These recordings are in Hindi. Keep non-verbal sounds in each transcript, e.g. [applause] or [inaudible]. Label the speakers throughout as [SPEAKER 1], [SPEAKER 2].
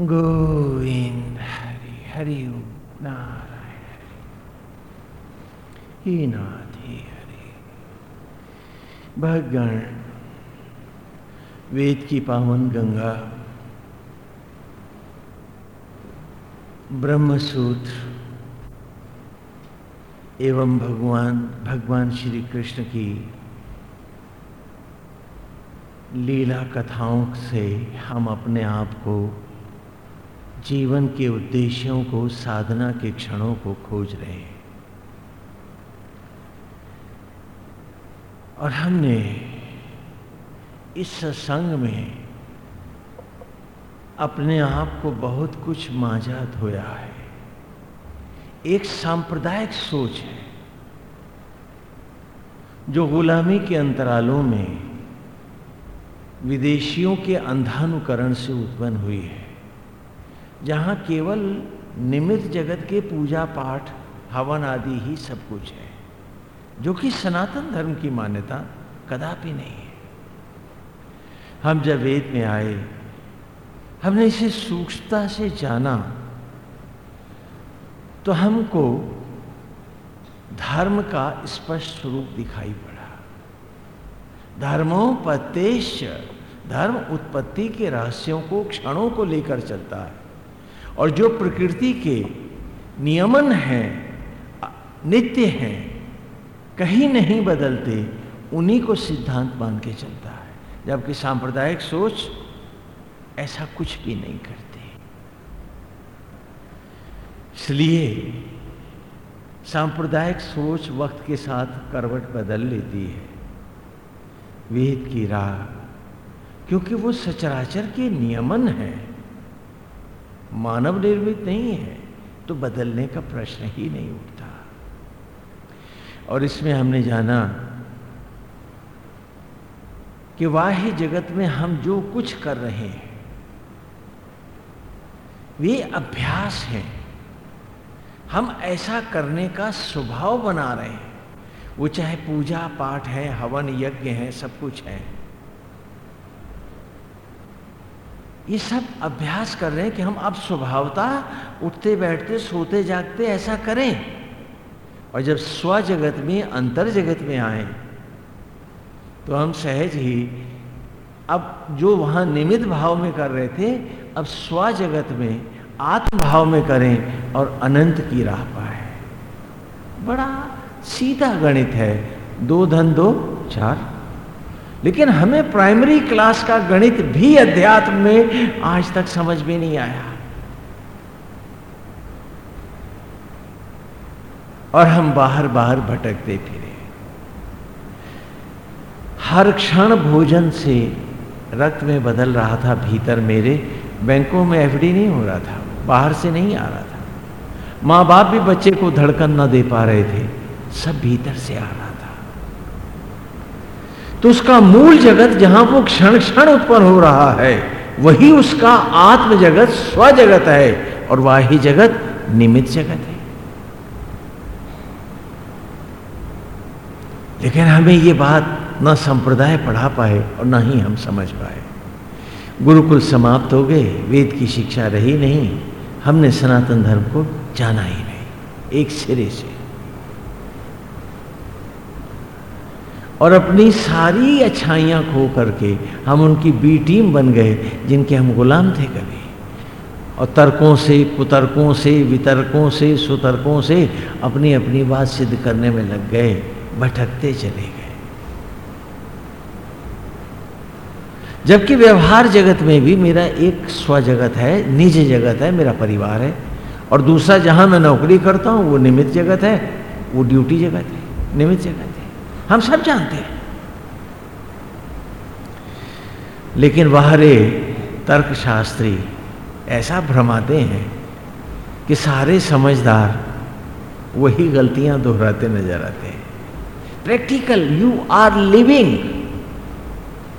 [SPEAKER 1] गोविंद हरि हरि नारायण ही नाथ, ही हरि। भगण वेद की पावन गंगा। ब्रह्मसूत्र। एवं भगवान भगवान श्री कृष्ण की लीला कथाओं से हम अपने आप को जीवन के उद्देश्यों को, साधना के क्षणों को खोज रहे हैं। और हमने इस सत्संग में अपने आप को बहुत कुछ मांझा धोया है। एक सांप्रदायिक सोच है, जो गुलामी के अंतरालों में विदेशियों के अंधानुकरण से उत्पन्न हुई है। जहाँ केवल निमित्त जगत के पूजा पाठ, हवन आदि ही सब कुछ है, जो कि सनातन धर्म की मान्यता कदापि नहीं है। हम जब वेद में आए, हमने इसे सूक्ष्मता से जाना तो हमको धर्म का स्पष्ट स्वरूप दिखाई पड़ा। धर्मोपतेश धर्म उत्पत्ति के रहस्यों को, क्षणों को लेकर चलता है। और जो प्रकृति के नियमन हैं, नित्य हैं, कहीं नहीं बदलते, उन्हीं को सिद्धांत मान के चलता है। जबकि सांप्रदायिक सोच ऐसा कुछ भी नहीं करती। इसलिए सांप्रदायिक सोच वक्त के साथ करवट बदल लेती है। वेद की राह, क्योंकि वो सचराचर के नियमन है। मानव निर्मित नहीं है तो बदलने का प्रश्न ही नहीं उठता। और इसमें हमने जाना कि वाह्य जगत में हम जो कुछ कर रहे हैं, वे अभ्यास हैं। हम ऐसा करने का स्वभाव बना रहे हैं। वो चाहे पूजा पाठ है, हवन यज्ञ है, सब कुछ है। ये सब अभ्यास कर रहे हैं कि हम अब स्वभावता उठते बैठते सोते जागते ऐसा करें। और जब स्व जगत में अंतर जगत में आए तो हम सहज ही अब जो वहाँ निमित भाव में कर रहे थे, अब स्व जगत में आत्म भाव में करें और अनंत की राह पाए। बड़ा सीधा गणित है। दो धन, दो चार। लेकिन हमें प्राइमरी क्लास का गणित भी अध्यात्म में आज तक समझ में नहीं आया। और हम बाहर बाहर भटकते फिरे। हर क्षण भोजन से रक्त में बदल रहा था भीतर मेरे। बैंकों में एफडी नहीं हो रहा था, बाहर से नहीं आ रहा था। माँ बाप भी बच्चे को धड़कन न दे पा रहे थे, सब भीतर से आ रहा तो उसका मूल जगत जहाँ वो क्षण क्षण उत्पन्न हो रहा है, वही उसका आत्म जगत स्व जगत है और वाही जगत निमित जगत है। लेकिन हमें ये बात न संप्रदाय पढ़ा पाए और न ही हम समझ पाए। गुरुकुल समाप्त हो गए, वेद की शिक्षा रही नहीं, हमने सनातन धर्म को जाना ही नहीं, एक सिरे से। और अपनी सारी अच्छाइयाँ खो करके हम उनकी बी टीम बन गए, जिनके हम गुलाम थे कभी। और तर्कों से, कुतर्कों से, वितर्कों से, सुतर्कों से अपनी अपनी बात सिद्ध करने में लग गए, भटकते चले गए। जबकि व्यवहार जगत में भी मेरा एक स्व जगत है, निज जगत है, मेरा परिवार है। और दूसरा जहाँ मैं नौकरी करता हूँ, वो निमित जगत है, वो ड्यूटी जगत है निमित जगत हम सब जानते हैं। लेकिन बाहरे तर्कशास्त्री ऐसा भ्रमाते हैं कि सारे समझदार वही गलतियाँ दोहराते नज़र आते हैं। Practical you are living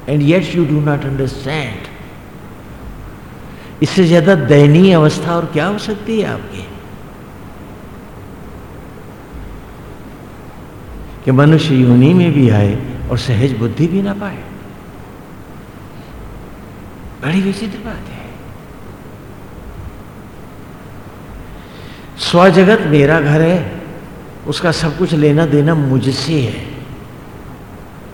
[SPEAKER 1] and yet you do not understand इससे ज़्यादा दयनीय अवस्था और क्या हो सकती है आपकी? कि मनुष्य योनि में भी आए और सहज बुद्धि भी ना पाए। बड़ी विचित्र बात है। स्व जगत मेरा घर है, उसका सब कुछ लेना देना मुझसे है।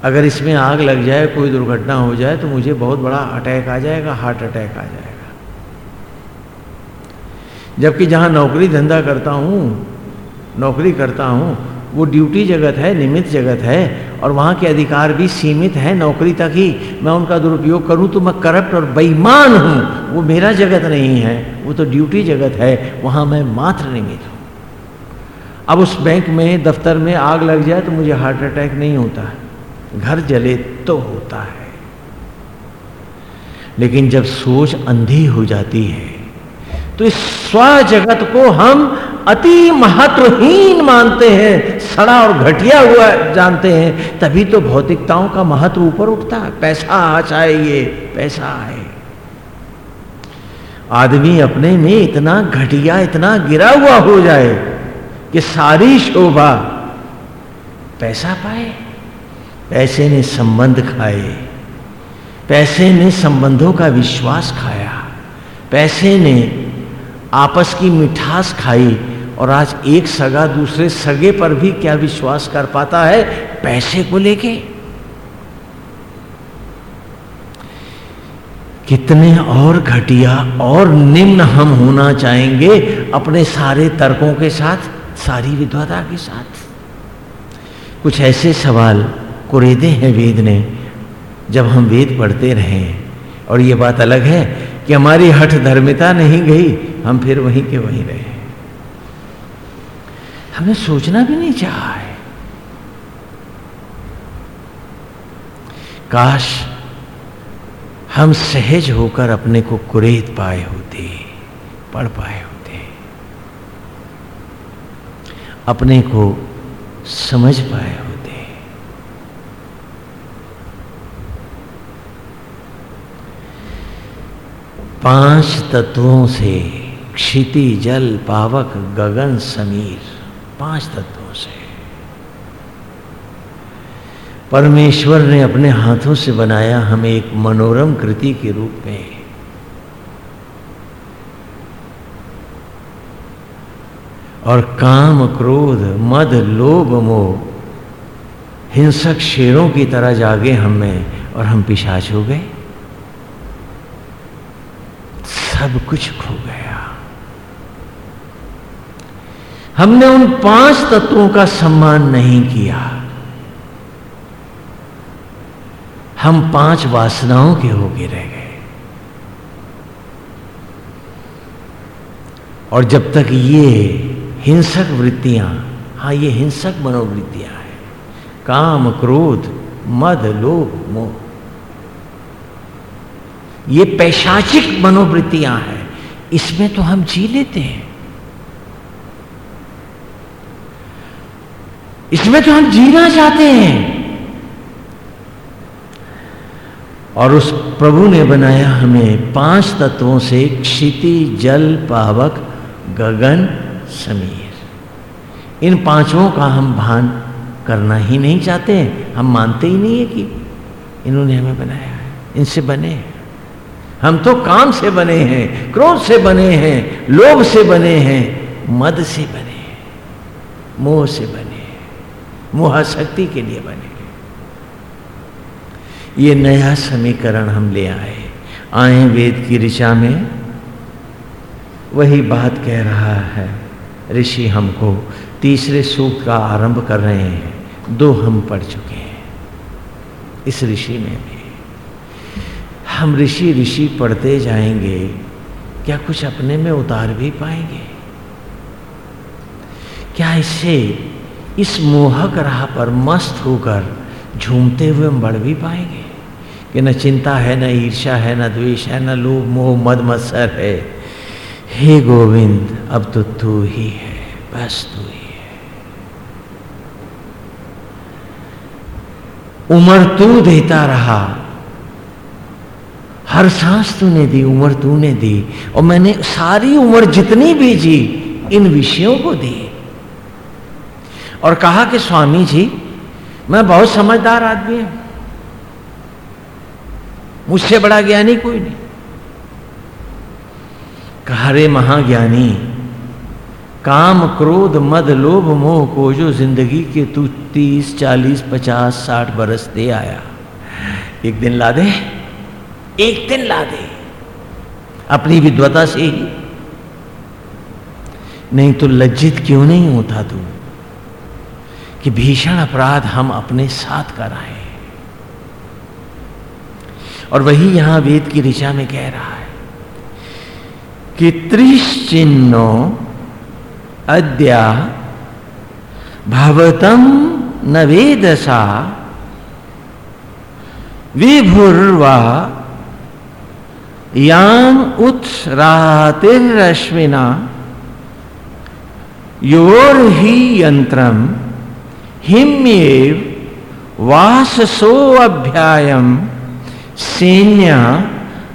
[SPEAKER 1] अगर इसमें आग लग जाए, कोई दुर्घटना हो जाए तो मुझे बहुत बड़ा अटैक आ जाएगा, हार्ट अटैक आ जाएगा। जबकि जहाँ नौकरी धंधा करता हूँ, नौकरी करता हूँ वो ड्यूटी जगत है निमित जगत है और वहाँ के अधिकार भी सीमित है नौकरी तक ही। मैं उनका दुरुपयोग करूँ तो मैं करप्ट और बेईमान हूँ। वो मेरा जगत नहीं है, वो तो ड्यूटी जगत है, वहाँ मैं मात्र निमित हूँ अब उस बैंक में, दफ्तर में आग लग जाए तो मुझे हार्ट अटैक नहीं होता घर जले तो होता है। लेकिन जब सोच अंधी हो जाती है तो इस स्व जगत को हम अति महत्वहीन मानते हैं। सड़ा और घटिया हुआ जानते हैं। तभी तो भौतिकताओं का महत्व ऊपर उठता है। पैसा आ चाहे ये, पैसा आए आदमी अपने में इतना घटिया, इतना गिरा हुआ हो जाए कि सारी शोभा पैसा पाए, पैसे ने संबंध खाए, पैसे ने संबंधों का विश्वास खाया, पैसे ने आपस की मिठास खाई और आज एक सगा दूसरे सगे पर भी क्या विश्वास कर पाता है? पैसे को लेके। कितने और घटिया और निम्न हम होना चाहेंगे अपने सारे तर्कों के साथ, सारी विद्वता के साथ। कुछ ऐसे सवाल कुरेदे हैं वेद ने, जब हम वेद पढ़ते रहे। और ये बात अलग है कि हमारी हठ धर्मिता नहीं गई, हम फिर वहीं के वहीं रहे। हमने सोचना भी नहीं चाहा है। काश हम सहज होकर अपने को कुरेद पाए होते, पढ़ पाए होते। अपने को समझ पाए होते। पाँच तत्वों से क्षिति जल पावक गगन समीर, पाँच तत्वों से। परमेश्वर ने अपने हाथों से बनाया हमें एक मनोरम कृति के रूप में। और काम, क्रोध, मद, लोभ, मोह, हिंसक शेरों की तरह जागे हमें और हम पिशाच हो गए। सब कुछ खो गया। हमने उन पाँच तत्वों का सम्मान नहीं किया। हम पाँच वासनाओं के होके रह गए। और जब तक ये हिंसक वृत्तियाँ हाँ ये हिंसक मनोवृत्तियाँ हैं। काम, क्रोध, मद, लोभ, मोह। ये पैशाचिक मनोवृत्तियाँ हैं, इसमें तो हम जी लेते हैं। इसमें तो हम जीना चाहते हैं। और उस प्रभु ने बनाया हमें पाँच तत्वों से क्षिति, जल, पावक, गगन, समीर। इन पाँचों का हम भान करना ही नहीं चाहते हम मानते ही नहीं है कि इन्होंने हमें बनाया है। इनसे बने हैं। हम तो काम से बने हैं, क्रोध से बने हैं, लोभ से बने हैं, मद से बने मोह से बने मोहाशक्ति के लिए बने ये नया समीकरण हम ले आए आए वेद की ऋषा में, वही बात कह रहा है ऋषि हमको, तीसरे सूक्त का आरंभ कर रहे हैं, दो हम पढ़ चुके हैं, इस ऋषि में। हम ऋषि ऋषि पढ़ते जाएँगे, क्या कुछ अपने में उतार भी पाएँगे? क्या इससे इस मोहक राह पर मस्त होकर झूमते हुए हम बढ़ भी पाएँगे? कि न चिंता है, न ईर्षा है, न द्वेष है, न लोभ, मोह, मद, मत्सर है। हे गोविंद, अब तो तू ही है, बस तू ही है। उम्र तू देता रहा हर सांस तूने दी, उम्र तूने दी, और मैंने सारी उम्र जितनी भी जी, इन विषयों को दी। और कहा कि स्वामी जी, मैं बहुत समझदार आदमी हूँ। मुझसे बड़ा ज्ञानी कोई नहीं। कहा रे महाज्ञानी, काम क्रोध, मद, लोभ, मोह को जो ज़िंदगी के तू तीस, चालीस, पचास, साठ बरस दे आया, एक दिन ला दे। एक दिन ला दे। अपनी विद्वता से ही। नहीं तो लज्जित क्यों नहीं होता तू? कि भीषण अपराध हम अपने साथ कर कराए और वही यहाँ वेद की ऋचा में कह रहा है कि त्रिश्चिन्नो अद्या भवतम न वेदसा विभुर्वा याम उत्सरातिरश्विना योर ही यंत्रम हिम्येव वाससो अभ्यायम सैन्य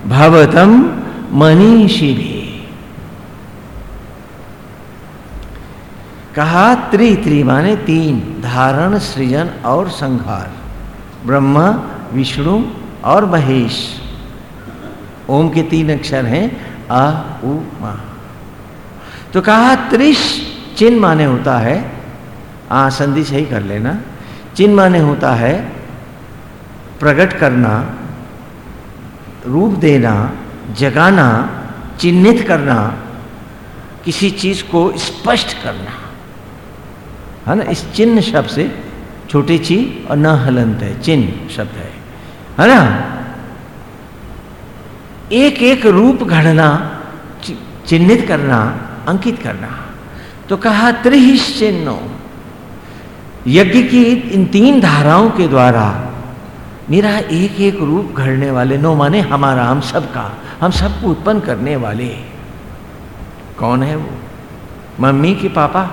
[SPEAKER 1] भवतम मनीषी भी कहा त्रि त्रि माने तीन, धारण, सृजन और संहार। ब्रह्मा, विष्णु और महेश। ओम के तीन अक्षर हैं, आ, उ, मा। तो कहा, त्रिश चिन्ह माने होता है, आ, संधि सही कर लेना, चिन्ह माने होता है प्रकट करना, रूप देना, जगाना, चिन्हित करना, किसी चीज़ को स्पष्ट करना। है ना? इस चिन्ह शब्द से छोटी ची और न हलंत है, चिन्ह शब्द है। है ना? एक एक रूप घड़ना चिन्हित करना, अंकित करना। तो कहा, त्रिहिश्चिन्नो। यज्ञ की इन तीन धाराओं के द्वारा मेरा एक एक रूप घड़ने वाले, नो माने हमारा, हम सबका, हम सबको उत्पन्न करने वाले। कौन है वो? मम्मी के पापा?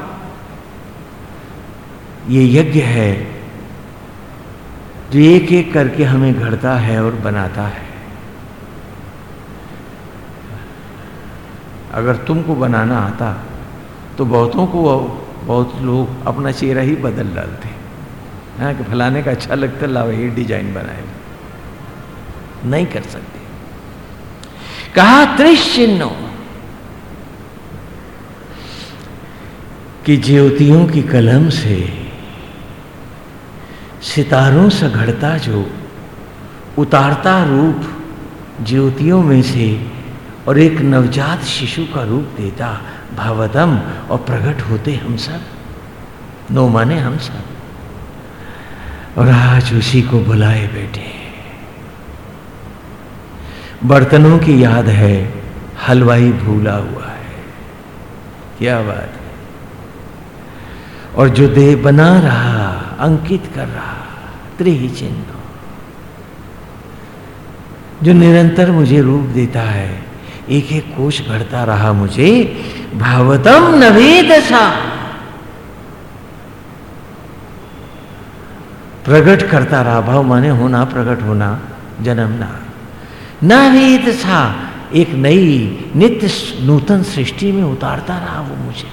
[SPEAKER 1] ये यज्ञ है जो एक एक करके हमें घड़ता है और बनाता है। अगर तुमको बनाना आता तो बहुतों को बहुत लोग अपना चेहरा ही बदल डालते हाँ। कि फलाने का अच्छा लगता लाओ ये डिज़ाइन बनाए। नहीं कर सकते। कहा त्रिश्चिन्नो कि ज्योतियों की कलम से सितारों से घड़ता जो उतारता रूप ज्योतियों में से और एक नवजात शिशु का रूप देता भावदम और प्रकट होते हम सब। नो माने हम सब। और आज उसी को बुलाए बैठे बर्तनों की याद है, हलवाई भूला हुआ है। क्या बात है। और जो देह बना रहा, अंकित कर रहा, त्रिही चिन्ह। जो निरंतर मुझे रूप देता है एक एक कोश घड़ता रहा मुझे, भावतम नवेदसा प्रकट करता रहा, भाव माने होना प्रकट होना जन्मना नवेद सा एक नई नित्य नूतन सृष्टि में उतारता रहा वो मुझे।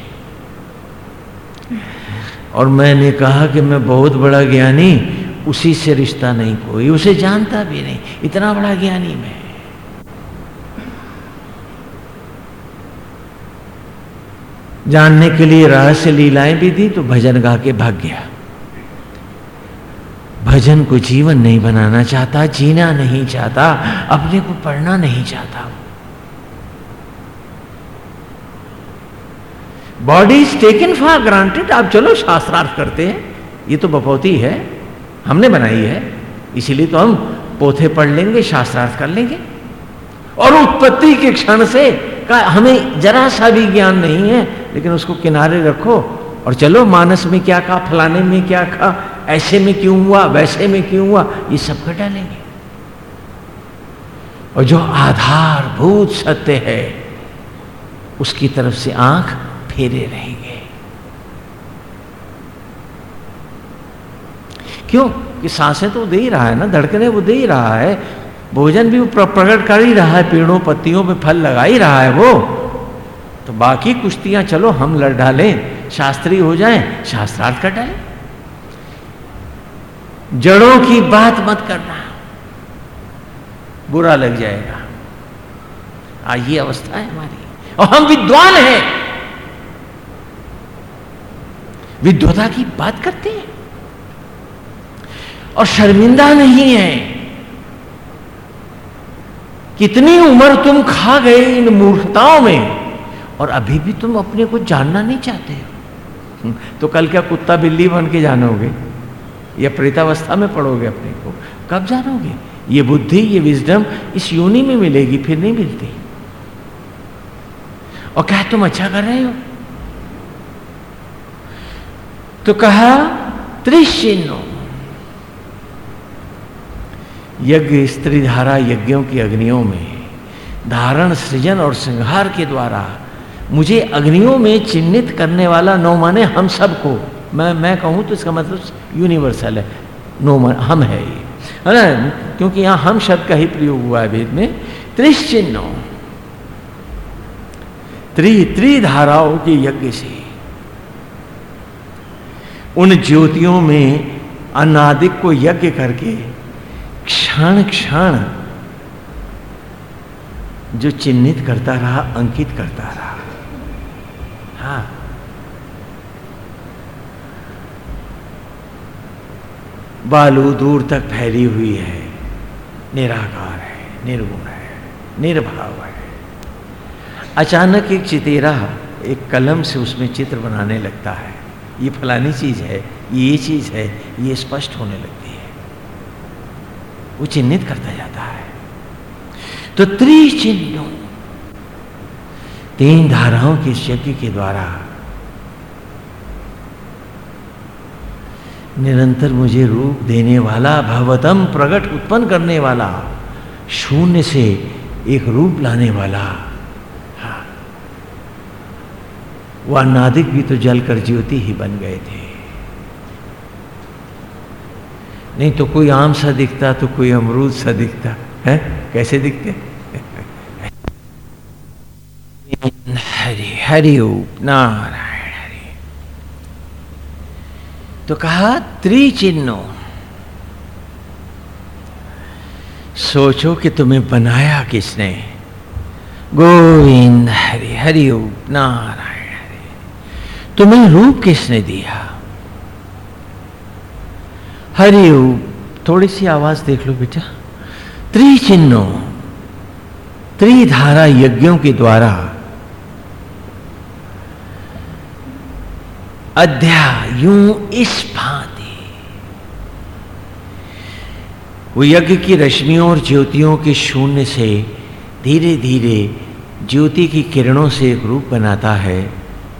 [SPEAKER 1] और मैंने कहा कि मैं बहुत बड़ा ज्ञानी, उसी से रिश्ता नहीं कोई, उसे जानता भी नहीं, इतना बड़ा ज्ञानी मैं। जानने के लिए रहस्य लीलाएँ भी दी तो भजन गा के भाग गया। भजन को जीवन नहीं बनाना चाहता, जीना नहीं चाहता, अपने को पढ़ना नहीं चाहता। Body is taken for granted आप चलो शास्त्रार्थ करते हैं। ये तो बपौती है। हमने बनाई है। इसीलिए तो हम पोथे पढ़ लेंगे, शास्त्रार्थ कर लेंगे। और उत्पत्ति के क्षण से का हमें जरा सा भी ज्ञान नहीं है, लेकिन उसको किनारे रखो और चलो, मानस में क्या कहा फलाने में क्या कहा ऐसे में क्यों हुआ, वैसे में क्यों हुआ, ये सब घटा लेंगे और जो आधारभूत सत्य है, उसकी तरफ़ से आँख फेरे रहेंगे। क्यों? कि साँसें तो दे ही रहा है ना, धड़कने वो दे ही रहा है भोजन भी प्रकट कर ही रहा है, पेड़ों पत्तियों पे फल लगा ही रहा है वो। तो बाकी कुश्तियाँ, चलो हम लड़ डालें, शास्त्री हो जाएँ, शास्त्रार्थ कर डालें जड़ों की बात मत करना, बुरा लग जाएगा। आज ये अवस्था है हमारी। और हम विद्वान हैं। विद्वता की बात करते हैं। और शर्मिंदा नहीं है। कितनी उम्र तुम खा गए इन मूर्खताओं में? और अभी भी तुम अपने को जानना नहीं चाहते हो। हम्म, तो कल क्या कुत्ता बिल्ली बन के जानोगे? या प्रेतावस्था में पड़ोगे अपने को? कब जानोगे? ये बुद्धि ये विजडम इस योनि में मिलेगी फिर नहीं मिलती। और क्या तुम अच्छा कर रहे हो? तो कहा त्रिशिन्नो यज्ञ स्त्री धारा यज्ञों की अग्नियों में, धारण सृजन और संहार के द्वारा मुझे अग्नियों में चिन्हित करने वाला नौ माने हम सबको, मैं मैं कहूँ तो इसका मतलब यूनिवर्सल है नो हम है ये। है ना? क्योंकि यहाँ हम शब्द का ही प्रयोग हुआ है वेद में। त्रिश्चिन्नो, त्रि, त्रिधाराओं के यज्ञ से, उन ज्योतियों में अनादिक को यज्ञ करके क्षण क्षण जो चिन्हित करता रहा, अंकित करता रहा। हाँ। बालू दूर तक फैली हुई है, निराकार है, निर्गुण है, निर्भाव है। अचानक एक चितेरा एक कलम से उसमें चित्र बनाने लगता है। ये फलानी चीज़ है, ये चीज़ है, ये स्पष्ट होने लगता वो चिन्हित करता जाता है। तो त्रिचिन्हों तीन धाराओं के यज्ञ के द्वारा निरंतर मुझे रूप देने वाला भगवतम प्रकट उत्पन्न करने वाला, शून्य से एक रूप लाने वाला हाँ। वह नादिक भी तो जलकर ज्योति ही बन गए थे। नहीं तो कोई आम सा दिखता तो कोई अमरूद सा दिखता। है? कैसे दिखते? हरि हरि नारायण हरि। तो कहा, त्रिचिन्नो। सोचो कि तुम्हें बनाया किसने? गोविंद हरि हरि नारायण हरि। तुम्हें रूप किसने दिया? हरि थोड़ी सी आवाज़ देख लो बेटा। त्रिचिन्नो, त्रिधारा यज्ञों के द्वारा अध्याय इस भांति वो यज्ञ की रश्मियों और ज्योतियों के शून्य से धीरे धीरे ज्योति की किरणों से एक रूप बनाता है।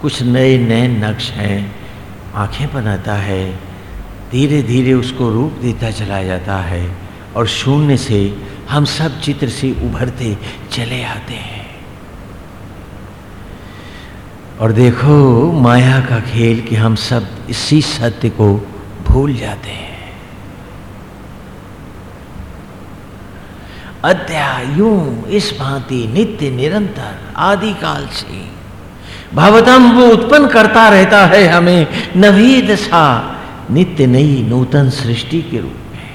[SPEAKER 1] कुछ नए नए नक्श हैं, आँखें बनाता है। धीरे धीरे उसको रूप देता चला जाता है और शून्य से हम सब चित्र से उभरते चले आते हैं। और देखो, माया का खेल कि हम सब इसी सत्य को भूल जाते हैं। अध्यायों, इस भांति नित्य निरंतर, आदिकाल से। भवतम वो उत्पन्न करता रहता है हमें नवीद सा नित्य नई नूतन सृष्टि के रूप में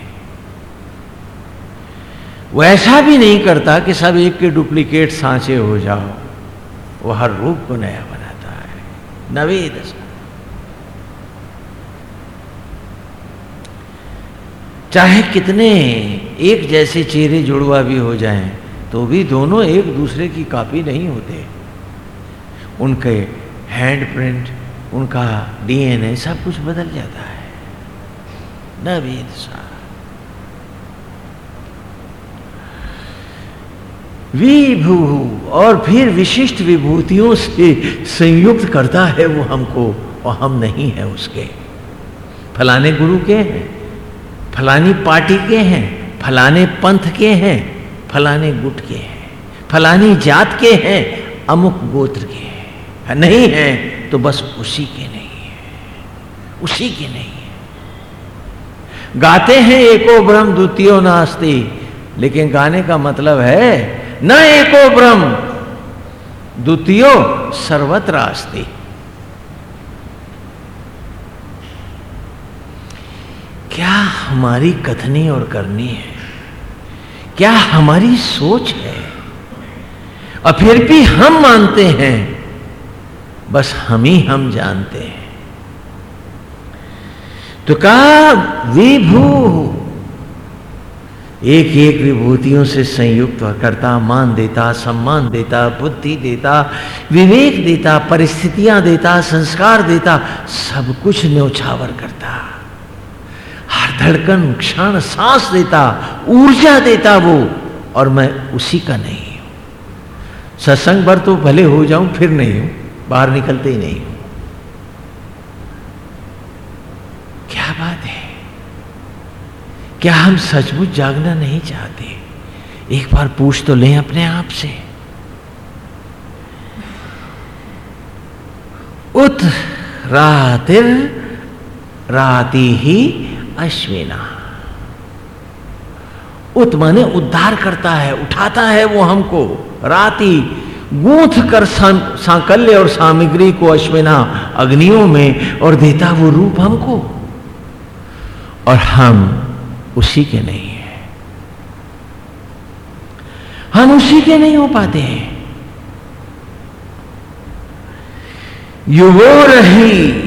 [SPEAKER 1] वो ऐसा भी नहीं करता कि सब एक के डुप्लीकेट सांचे हो जाओ। वो हर रूप को नया बना नवे दशा चाहे कितने एक जैसे चेहरे जुड़वा भी हो जाएँ तो भी दोनों एक दूसरे की कॉपी नहीं होते। उनके हैंड प्रिंट उनका डीएनए सब कुछ बदल जाता है। सा विभू और फिर विशिष्ट विभूतियों से संयुक्त करता है वो हमको और हम नहीं है उसके। फलाने गुरु के हैं, फलानी पार्टी के हैं, फलाने पंथ के हैं, फलाने गुट के हैं, फलानी जात के हैं, अमुक गोत्र के हैं। नहीं है तो बस उसी के नहीं है, उसी के नहीं गाते हैं एको ब्रह्म द्वितीय नास्ती। लेकिन गाने का मतलब है, न एको ब्रह्म, द्वितीय सर्वत्र अस्ति क्या हमारी कथनी और करनी है? क्या हमारी सोच है? और फिर भी हम मानते हैं, बस हम ही हम जानते हैं। तो कहा, विभू एक एक विभूतियों से संयुक्त करता मान देता, सम्मान देता, बुद्धि देता, विवेक देता, परिस्थितियाँ देता, संस्कार देता, सब कुछ न्यौछावर करता। हर धड़कन, क्षण, सांस देता, ऊर्जा देता वो, और मैं उसी का नहीं हूँ। सत्संग भर तो भले हो जाऊँ, फिर नहीं हूँ, बाहर निकलते ही नहीं हूँ क्या बात है क्या हम सचमुच जागना नहीं चाहते? एक बार पूछ तो लें अपने आप से। उत रातिर राति ही अश्विना। उत माने उद्धार करता है, उठाता है वो हमको। राति गूंथ कर सांकल्य और सामग्री को अश्विना अग्नियों में और देता वो रूप हमको। और हम उसी के नहीं है। हम उसी के नहीं हो पाते हैं। यु वो रही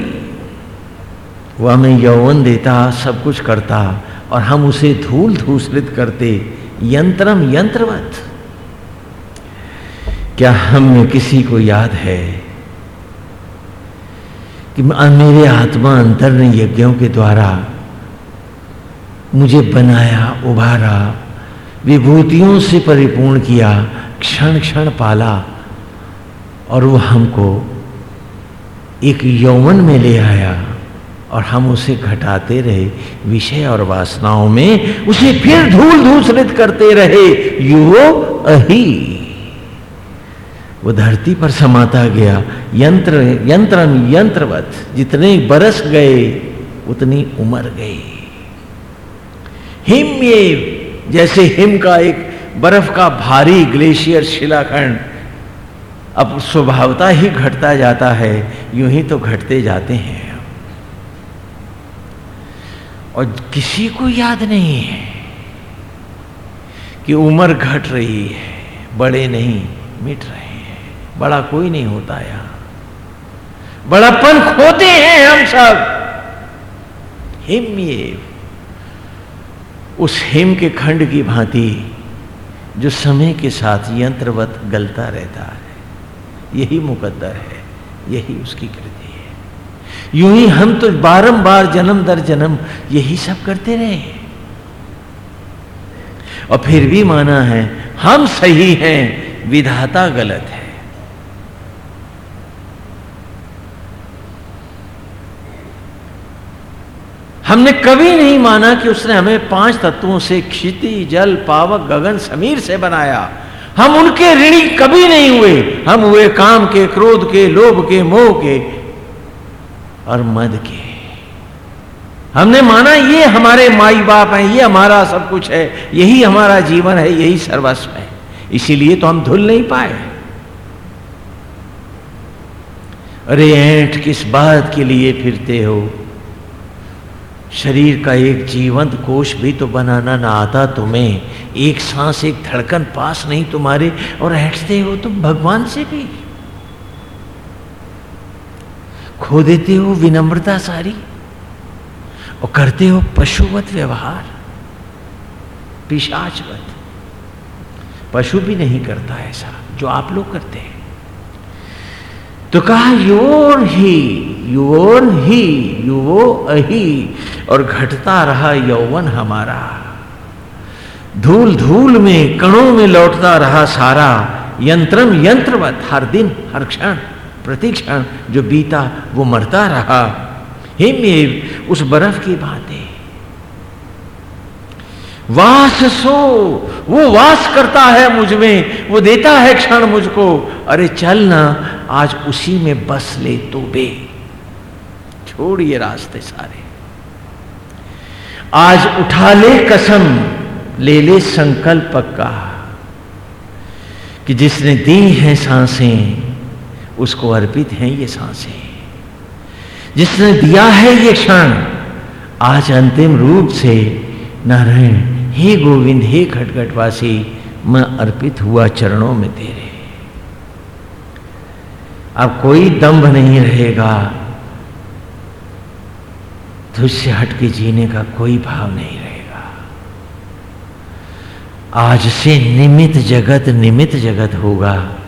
[SPEAKER 1] वह हमें यौवन देता, सब कुछ करता, और हम उसे धूल धूसरित करते, यंत्रम यंत्रवत। क्या हम में किसी को याद है कि मेरे आत्मा अंतर ने यज्ञों के द्वारा मुझे बनाया, उभारा, विभूतियों से परिपूर्ण किया, क्षण क्षण पाला और वो हमको एक यौवन में ले आया और हम उसे घटाते रहे, विषय और वासनाओं में उसे फिर धूल धूसरित करते रहे, युवो अही। वो धरती पर समाता गया, यंत्र यंत्र यंत्रवत, जितने बरस गए, उतनी उमर गई। हिम ये, जैसे हिम का एक बर्फ़ का भारी ग्लेशियर शिलाखंड। अब स्वभावता ही घटता जाता है, यूँ ही तो घटते जाते हैं और किसी को याद नहीं है कि उम्र घट रही है, बड़े नहीं, मिट रहे हैं। बड़ा कोई नहीं होता यहाँ। बड़ापन खोते हैं हम सब। हिम ये। उस हेम के खंड की भांति जो समय के साथ यंत्रवत गलता रहता है, यही मुकद्दर है, यही उसकी कृति है। यूँ ही हम तो बारंबार जन्म दर जन्म यही सब करते रहे और फिर भी माना है, हम सही हैं, विधाता गलत है। हमने कभी नहीं माना कि उसने हमें पाँच तत्वों से क्षिति, जल, पावक, गगन, समीर से बनाया। हम उनके ऋणी कभी नहीं हुए। हम हुए काम के, क्रोध के, लोभ के, मोह के और मद के। हमने माना ये हमारे माई बाप हैं, ये हमारा सब कुछ है, यही हमारा जीवन है, यही सर्वस्व है। इसीलिए तो हम धुल नहीं पाए। अरे ऐठ, किस बात के लिए फिरते हो? शरीर का एक जीवंत कोष भी तो बनाना ना आता तुम्हें। एक सांस, एक धड़कन पास नहीं तुम्हारे, और हटते हो तुम भगवान से भी। खो देते हो विनम्रता सारी, और करते हो पशुवत व्यवहार। पिशाचवत। पशु भी नहीं करता ऐसा, जो आप लोग करते हैं। तो कहा your he your he, Yuvo अही और घटता रहा यौवन हमारा। धूल धूल में, कणों में लौटता रहा सारा। यंत्रम यंत्रवत, हर दिन, हर क्षण प्रति क्षण जो बीता, वो मरता रहा। हिमेव उस बर्फ़ की बातें। वास सो, वो वास करता है मुझमें, वो देता है क्षण मुझको। अरे चल ना, आज उसी में बस ले तो बे। छोड़िए रास्ते सारे। आज उठा ले कसम, ले ले संकल्प का। कि जिसने दी हैं साँसें, उसको अर्पित हैं ये साँसें। जिसने दिया है ये क्षण, आज अंतिम रूप से नारायण, हे गोविंद, हे खटखटवासी, मैं अर्पित हुआ चरणों में तेरे। अब कोई दम्भ नहीं रहेगा। तुझसे हट के जीने का कोई भाव नहीं रहेगा। आज से निमित जगत निमित जगत होगा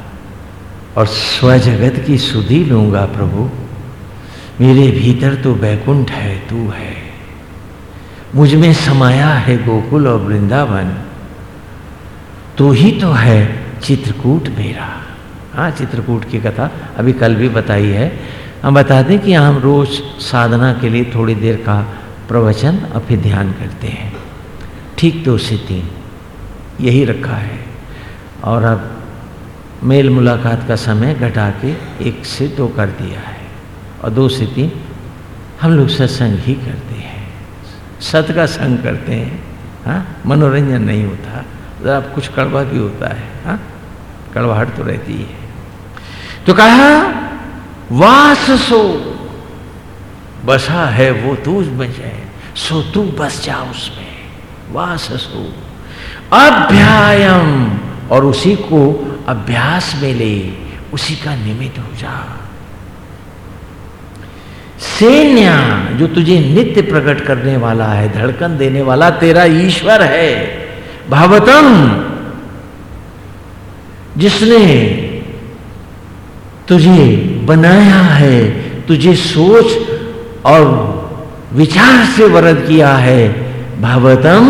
[SPEAKER 1] और स्वजगत की सुधि लूँगा प्रभु। मेरे भीतर तो बैकुंठ है, तू है। मुझमें समाया है गोकुल और वृंदावन। तू ही तो है चित्रकूट मेरा। हाँ चित्रकूट की कथा अभी कल भी बताई है। हम बता दें कि हम रोज साधना के लिए थोड़ी देर का प्रवचन और फिर ध्यान करते हैं। ठीक दो से तीन यही रखा है। और अब मेल मुलाकात का समय घटा के एक से दो कर दिया है। और दो से तीन हम लोग सत्संग ही करते हैं। सत का संग करते हैं। हाँ? मनोरंजन नहीं होता। ज़रा कुछ कड़वा भी होता है। हाँ? कड़वाहट तो रहती है। तो कहा वास सो बसा है वो तू में जाए सो तू बस जा उसमें वास सो अभ्यायम। और उसी को अभ्यास में ले, उसी का निमित्त हो जा। सेन्या, जो तुझे नित्य प्रकट करने वाला है, धड़कन देने वाला, तेरा ईश्वर है। भावतम। जिसने तुझे बनाया है, तुझे सोच और विचार से वरद किया है। भावतम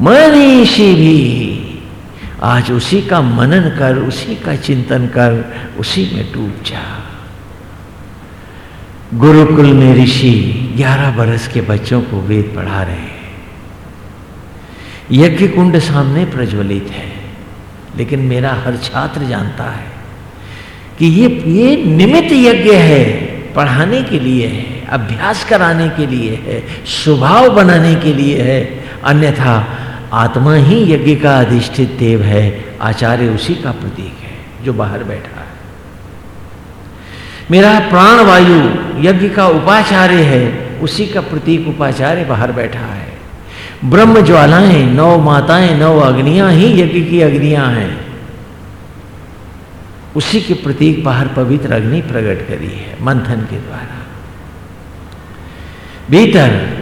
[SPEAKER 1] मनीषी भी। आज उसी का मनन कर, उसी का चिंतन कर, उसी में डूब जा। गुरुकुल में ऋषि ग्यारह बरस के बच्चों को वेद पढ़ा रहे हैं। यज्ञ कुंड सामने प्रज्वलित है, लेकिन मेरा हर छात्र जानता है कि ये ये निमित्त यज्ञ है, पढ़ाने के लिए है, अभ्यास कराने के लिए है, स्वभाव बनाने के लिए है। अन्यथा आत्मा ही यज्ञ का अधिष्ठित देव है, आचार्य उसी का प्रतीक है, जो बाहर बैठा है। मेरा प्राण वायु यज्ञ का उपाचार्य है, उसी का प्रतीक उपाचार्य बाहर बैठा है। ब्रह्म ज्वालाएँ, नौ माताएँ, नौ अग्नियाँ ही यज्ञ की अग्नियाँ हैं। उसी के प्रतीक बाहर पवित्र अग्नि प्रकट करी है, मंथन के द्वारा। भीतर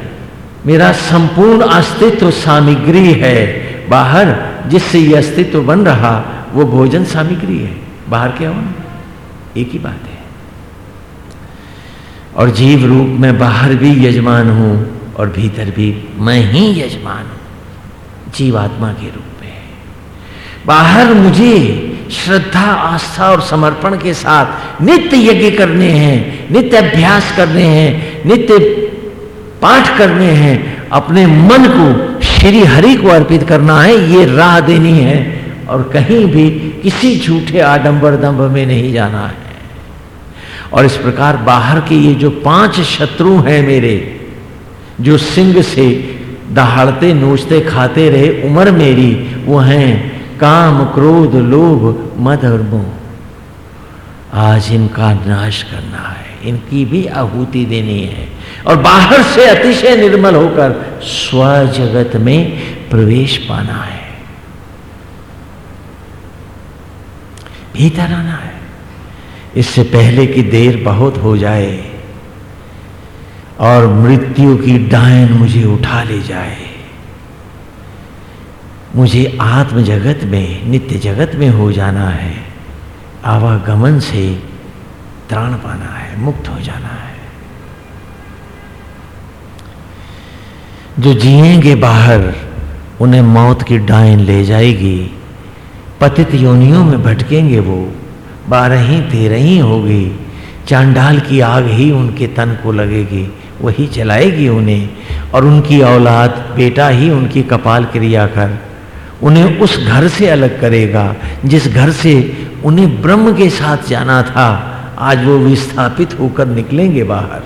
[SPEAKER 1] मेरा संपूर्ण अस्तित्व सामग्री है, बाहर जिससे यह अस्तित्व बन रहा, वो भोजन सामग्री है। बाहर क्या हो एक ही बात है। और जीव रूप में बाहर भी यजमान हूँ और भीतर भी मैं ही यजमान हूँ। जीवात्मा के रूप में। बाहर मुझे श्रद्धा, आस्था और समर्पण के साथ नित्य यज्ञ करने हैं, नित्य अभ्यास करने हैं, नित्य पाठ करने हैं, अपने मन को, श्री हरि को अर्पित करना है, ये राह देनी है। और कहीं भी किसी झूठे आडंबर दंभ में नहीं जाना है। और इस प्रकार बाहर के ये जो पाँच शत्रु हैं मेरे, जो सिंह से दहाड़ते, नोचते, खाते रहे, उम्र मेरी, वो हैं काम, क्रोध, लोभ, मद और मोह। आज इनका नाश करना है। इनकी भी आहुति देनी है। और बाहर से अतिशय निर्मल होकर स्व जगत में प्रवेश पाना है। भीतर आना है। इससे पहले की देर बहुत हो जाए और मृत्यु की डायन मुझे उठा ले जाए। मुझे आत्म जगत में, नित्य जगत में हो जाना है। आवागमन से त्राण पाना है, मुक्त हो जाना है। जो जिएँगे बाहर, उन्हें मौत की डाइन ले जाएगी। पतित योनियों में भटकेंगे वो, बारह ही तेरह ही होगी। चांडाल की आग ही उनके तन को लगेगी, वही चलाएगी उन्हें, और उनकी औलाद, बेटा ही उनकी कपाल क्रिया कर। उन्हें उस घर से अलग करेगा, जिस घर से उन्हें ब्रह्म के साथ जाना था, आज वो विस्थापित होकर निकलेंगे बाहर।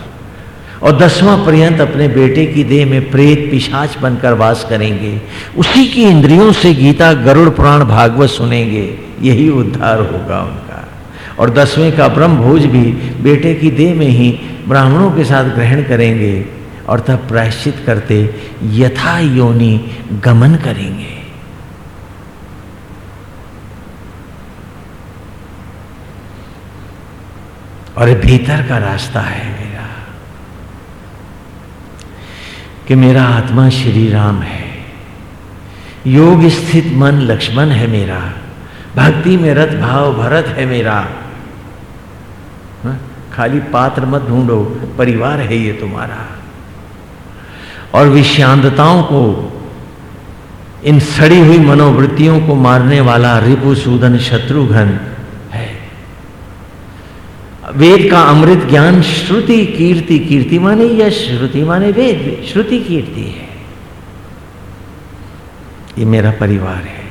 [SPEAKER 1] और दसवां पर्यंत अपने बेटे की देह में प्रेत पिशाच बनकर वास करेंगे। उसी की इंद्रियों से गीता, गरुड़ पुराण, भागवत सुनेंगे। यही उद्धार होगा उनका। और दसवें का ब्रह्म भोज भी बेटे की देह में ही ब्राह्मणों के साथ ग्रहण करेंगे और तब प्रायश्चित करते यथा योनि गमन करेंगे। और भीतर का रास्ता है मेरा, कि मेरा आत्मा श्री राम है। योग स्थित मन लक्ष्मण है मेरा, भक्ति में रथ भाव भरत है मेरा। खाली पात्र मत ढूंढो, परिवार है ये तुम्हारा। और विषांतताओं को, इन सड़ी हुई मनोवृत्तियों को मारने वाला रिपुसूदन शत्रुघ्न है वेद का अमृत ज्ञान श्रुति कीर्ति कीर्ति माने यश, श्रुति माने वेद, श्रुति कीर्ति है। ये मेरा परिवार है,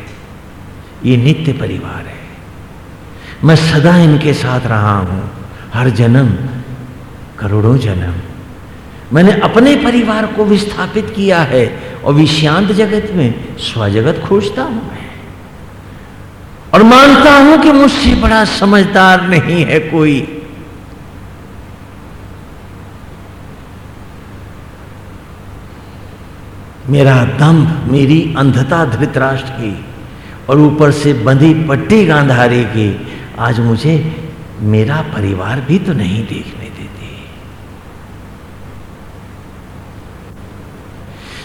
[SPEAKER 1] ये नित्य परिवार है। मैं सदा इनके साथ रहा हूँ, हर जन्म, करोड़ों जन्म। मैंने अपने परिवार को विस्थापित किया है और विषांत जगत में, स्वजगत खोजता हूँ मैं। और मानता हूँ कि मुझसे बड़ा समझदार नहीं है कोई। मेरा दम्भ मेरी अंधता धृतराष्ट्र की और ऊपर से बंधी पट्टी गांधारी की। आज मुझे मेरा परिवार भी तो नहीं देखने देती।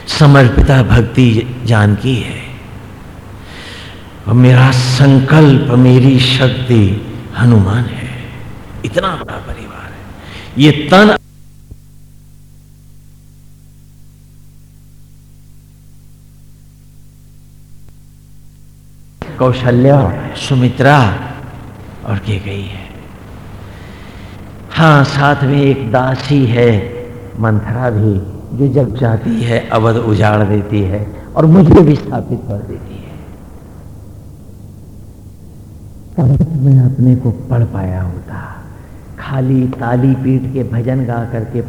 [SPEAKER 1] समर्पिता भक्ति जानकी है। और मेरा संकल्प, मेरी शक्ति हनुमान है। इतना बड़ा परिवार है। ये तन कौशल्या, सुमित्रा और की गई है। हाँ साथ में एक दासी है, मंथरा भी, जो जब जाती है, अवध उजाड़ देती है और मुझे भी स्थापित कर देती है। मैं अपने को पढ़ पाया होता खाली ताली पीट के भजन गा करके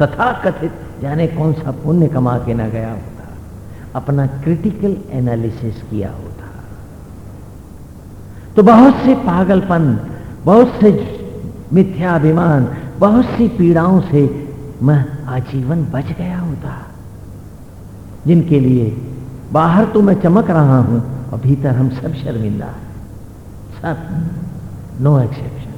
[SPEAKER 1] तथा कथित जाने कौन सा पुण्य कमा के ना गया होता अपना क्रिटिकल एनालिसिस किया होता तो बहुत से पागलपन, बहुत से मिथ्याभिमान, बहुत सी पीड़ाओं से मैं आजीवन बच गया होता जिनके लिए बाहर तो मैं चमक रहा हूँ, और भीतर हम सब शर्मिंदा हैं। सब। नो एक्सेप्शन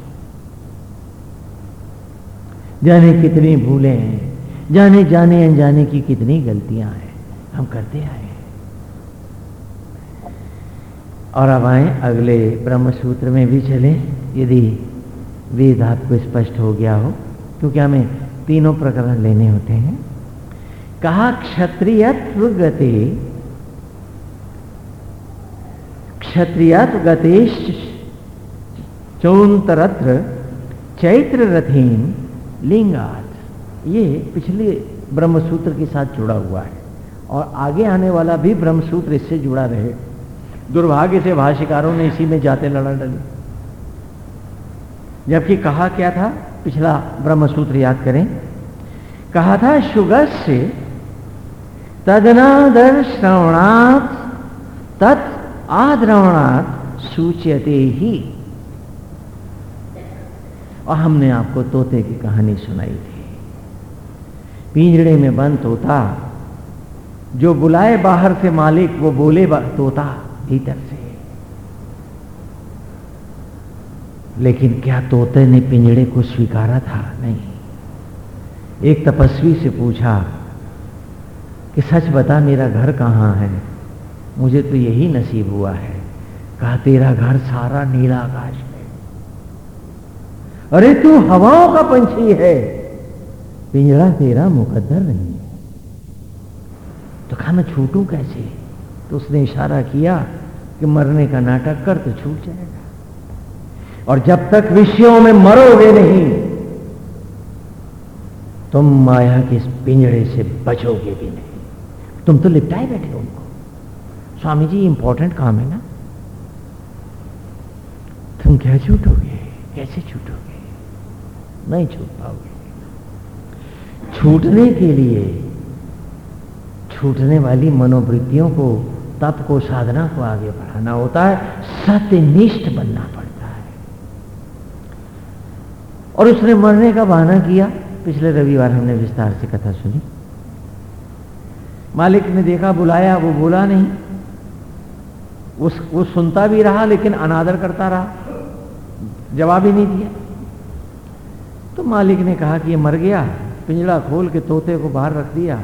[SPEAKER 1] जाने कितनी भूलें हैं जाने जाने अनजाने की कितनी गलतियाँ हैं, हम करते आए। और अब आए अगले ब्रह्म सूत्र में भी चले, यदि वेद आपको स्पष्ट हो गया हो, क्योंकि हमें तीनों प्रकरण लेने होते हैं। कहा क्षत्रियत्व गति क्षत्रियत्व गतेश चौंतरत्र चैत्र रथीन लिंगात। ये पिछले ब्रह्मसूत्र के साथ जुड़ा हुआ है और आगे आने वाला भी ब्रह्मसूत्र इससे जुड़ा रहे। दुर्भाग्य से भाष्यकारों ने इसी में जाते लड़ा। डली जबकि कहा क्या था? पिछला ब्रह्मसूत्र याद करें। कहा था शुगर से तदनादर श्रवणात्, तत् आद्रवणात् सूचयते ही। और हमने आपको तोते की कहानी सुनाई थी। पिंजड़े में बंद तोता, जो बुलाए बाहर से मालिक, वो बोले तोता भीतर से। लेकिन क्या तोते ने पिंजड़े को स्वीकारा था? नहीं। एक तपस्वी से पूछा कि, सच बता, मेरा घर कहाँ है? मुझे तो यही नसीब हुआ है। कहा, तेरा घर सारा नीला आकाश है। अरे तू हवाओं का पंछी है। पिंजड़ा तेरा मुकद्दर नहीं है। तो कहा मैं छूटू कैसे? तो उसने इशारा किया कि मरने का नाटक कर तो छूट जाएगा। और जब तक विषयों में मरोगे नहीं, तुम माया के इस पिंजड़े से बचोगे भी नहीं। तुम तो लिपटाए बैठे उनको। स्वामी जी इंपॉर्टेंट काम है ना? तुम क्या छूटोगे? कैसे छूटोगे? नहीं छूट पाओगे। छूटने के लिए छूटने वाली मनोवृत्तियों को तप को साधना को आगे बढ़ाना होता है, सत्यनिष्ठ बनना पड़ता है। और उसने मरने का बहाना किया। पिछले रविवार हमने विस्तार से कथा सुनी। मालिक ने देखा, बुलाया, वो बोला नहीं। उस वो सुनता भी रहा, लेकिन अनादर करता रहा। जवाब ही नहीं दिया। तो मालिक ने कहा कि ये मर गया पिंजड़ा खोल के तोते को बाहर रख दिया।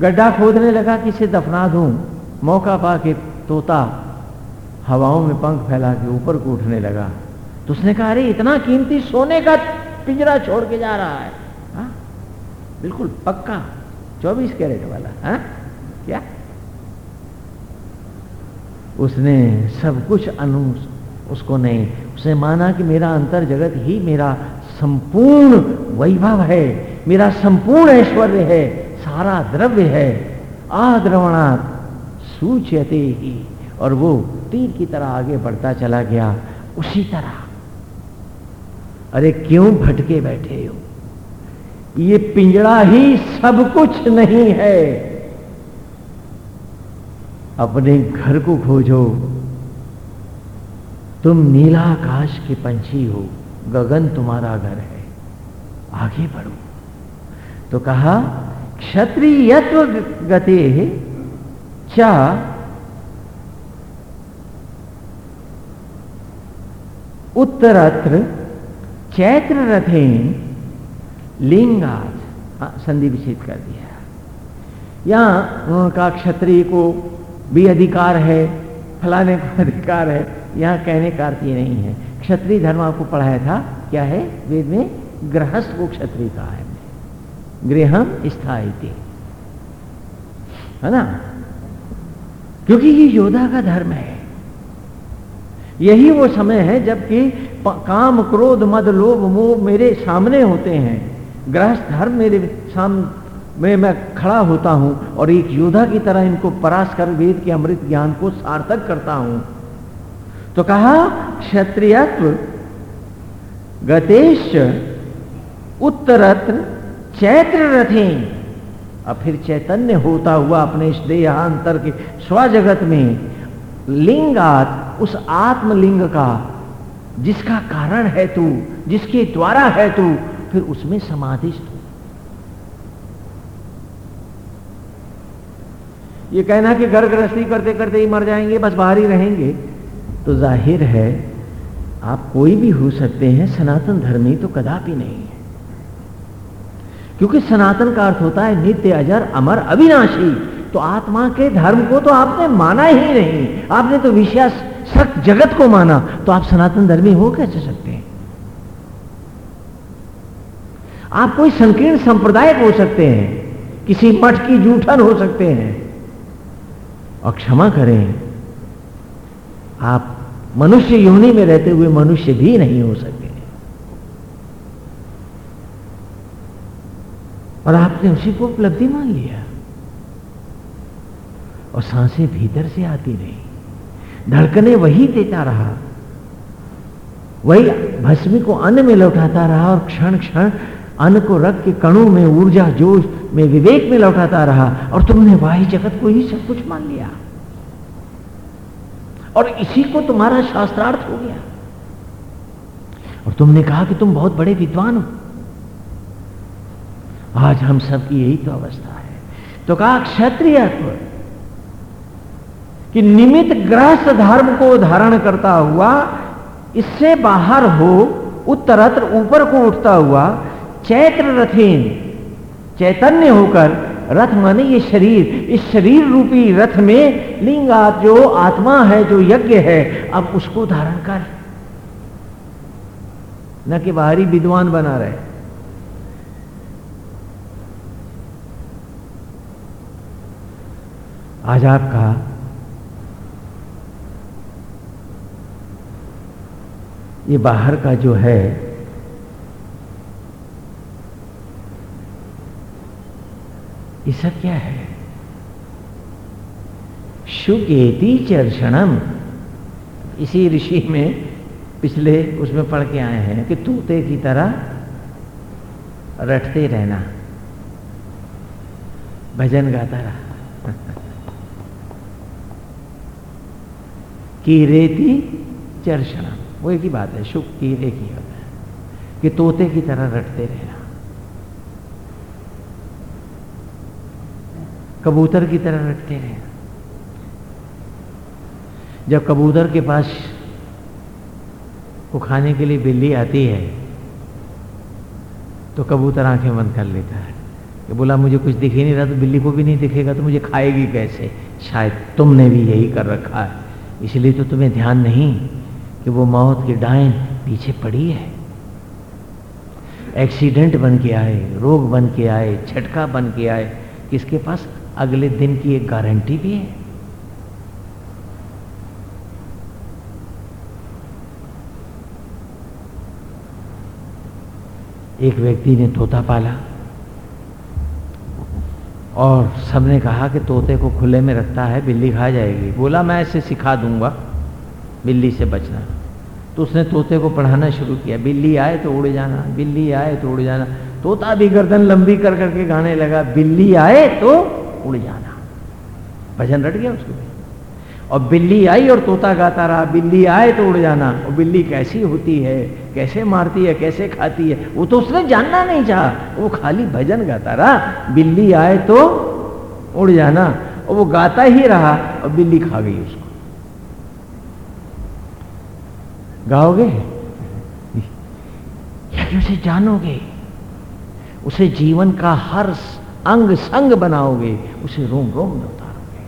[SPEAKER 1] गड्ढा खोदने लगा कि इसे दफना दूँ मौका पा के तोता हवाओं में पंख फैला के ऊपर को उठने लगा तो उसने कहा, अरे, इतना कीमती सोने का पिंजरा छोड़ के जा रहा है हा? बिल्कुल, पक्का 24 कैरेट वाला, हा? क्या उसने सब कुछ अनु, उसको नहीं, उसने माना कि मेरा अंतर जगत ही मेरा संपूर्ण वैभव है, मेरा संपूर्ण ऐश्वर्य है सारा द्रव्य है। आद्रवणात् सूचते ही। और वो तीर की तरह आगे बढ़ता चला गया। उसी तरह। अरे क्यों भटके बैठे हो? ये पिंजड़ा ही सब कुछ नहीं है। अपने घर को खोजो। तुम नीला आकाश के पंछी हो। गगन तुम्हारा घर है। आगे बढ़ो। तो कहा क्षत्रियत्व गते चा उत्तरत्र चैत्र रथेन लिंगाज हाँ, संधि विच्छेद कर दिया यहाँ का क्षत्रिय को भी अधिकार है फलाने को [laughs] अधिकार है यहाँ कहने का अर्थ नहीं है। क्षत्रिय धर्म आपको पढ़ाया था क्या है? वेद में गृहस्थ को क्षत्रिय कहा है। गृहम स्थायी है ना? क्योंकि ये योद्धा का धर्म है। यही वो समय है जबकि काम, क्रोध, मद, लोभ, मोह मेरे सामने होते हैं। गृहस्थ धर्म मेरे सामने मैं खड़ा होता हूँ और एक योद्धा की तरह इनको परास कर वेद के अमृत ज्ञान को सार्थक करता हूँ। तो कहा, क्षत्रियत्व गतेश उत्तरत्र चैत्र रथे। अब फिर चैतन्य होता हुआ अपने इस देहांतर के स्वजगत में लिंगात, उस आत्मलिंग का, जिसका कारण है तू, जिसके द्वारा है तू, फिर उसमें समाधिस्थ हो। ये कहना कि घर गृहस्थी करते करते ही मर जाएँगे, बस बाहर ही रहेंगे तो ज़ाहिर है, आप कोई भी हो सकते हैं, सनातन धर्मी तो कदापि नहीं। क्योंकि सनातन का अर्थ होता है नित्य अजर, अमर, अविनाशी। तो आत्मा के धर्म को तो आपने माना ही नहीं। आपने तो विषया सक जगत को माना। तो आप सनातन धर्मी हो कैसे सकते हैं? आप कोई संकीर्ण संप्रदाय हो सकते हैं। किसी मठ की जूठन हो सकते हैं। और क्षमा करें, आप मनुष्य योनि में रहते हुए मनुष्य भी नहीं हो सकते। और आपने उसी को उपलब्धि मान लिया। और साँसें भीतर से आती रही। धड़कने वही देता रहा। वही भस्मी को अन्न में लौटाता रहा और क्षण क्षण अन्न को रख के कणों में, ऊर्जा, जोश में, विवेक में लौटाता रहा। और तुमने वाही जगत को ही सब कुछ मान लिया। और इसी को तुम्हारा शास्त्रार्थ हो गया। और तुमने कहा कि तुम बहुत बड़े विद्वान हो। आज हम सब की यही तो अवस्था है। तो कहा क्षत्रियत्व कि निमित ग्रस्त धर्म को धारण करता हुआ, इससे बाहर हो, उत्तरत्र ऊपर को उठता हुआ, चैत्र रथीन, चैतन्य होकर, रथ माने ये शरीर, इस शरीर रूपी रथ में लिंगा जो आत्मा है, जो यज्ञ है, अब उसको धारण कर। न कि बाहरी विद्वान बना रहे। आज आपका ये बाहर का जो है, ये सब क्या है? शुकेति चर्षणम। इसी ऋषि में पिछले उसमें पढ़ के आए हैं कि तूते की तरह रटते रहना। भजन गाता रहा। की रेती चर्षणा वो एक ही बात है शुक की एक ही। होता है कि तोते की तरह रटते रहना। कबूतर की तरह रटते रहना। जब कबूतर के पास को खाने के लिए बिल्ली आती है तो कबूतर आँखें बंद कर लेता है। कि बोला, मुझे कुछ दिख ही नहीं रहा तो बिल्ली को भी नहीं दिखेगा तो मुझे खाएगी कैसे? शायद तुमने भी यही कर रखा है। इसलिए तो तुम्हें ध्यान नहीं कि वो मौत की डायन पीछे पड़ी है। एक्सीडेंट बन के आए, रोग बन के आए, झटका बन के आए, किसके पास? अगले दिन की एक गारंटी भी है। एक व्यक्ति ने तोता पाला। और सबने कहा कि तोते को खुले में रखता है, बिल्ली खा जाएगी। बोला, मैं ऐसे सिखा दूँगा, बिल्ली से बचना। तो उसने तोते को पढ़ाना शुरू किया। बिल्ली आए तो उड़ जाना, बिल्ली आए तो उड़ जाना। तोता भी गर्दन लंबी कर करके गाने लगा, बिल्ली आए तो उड़ जाना। भजन रट गया उसको और बिल्ली आई और तोता गाता रहा, बिल्ली आए तो उड़ जाना। और बिल्ली कैसी होती है? कैसे मारती है, कैसे खाती है, वो तो उसने जानना नहीं चाहा। वो खाली भजन गाता रहा, बिल्ली आए तो उड़ जाना, और वो गाता ही रहा, और बिल्ली खा गई उसको। गाओगे? यदि उसे जानोगे, उसे जीवन का हर अंग संग बनाओगे, उसे रोम रोम में उतारोगे।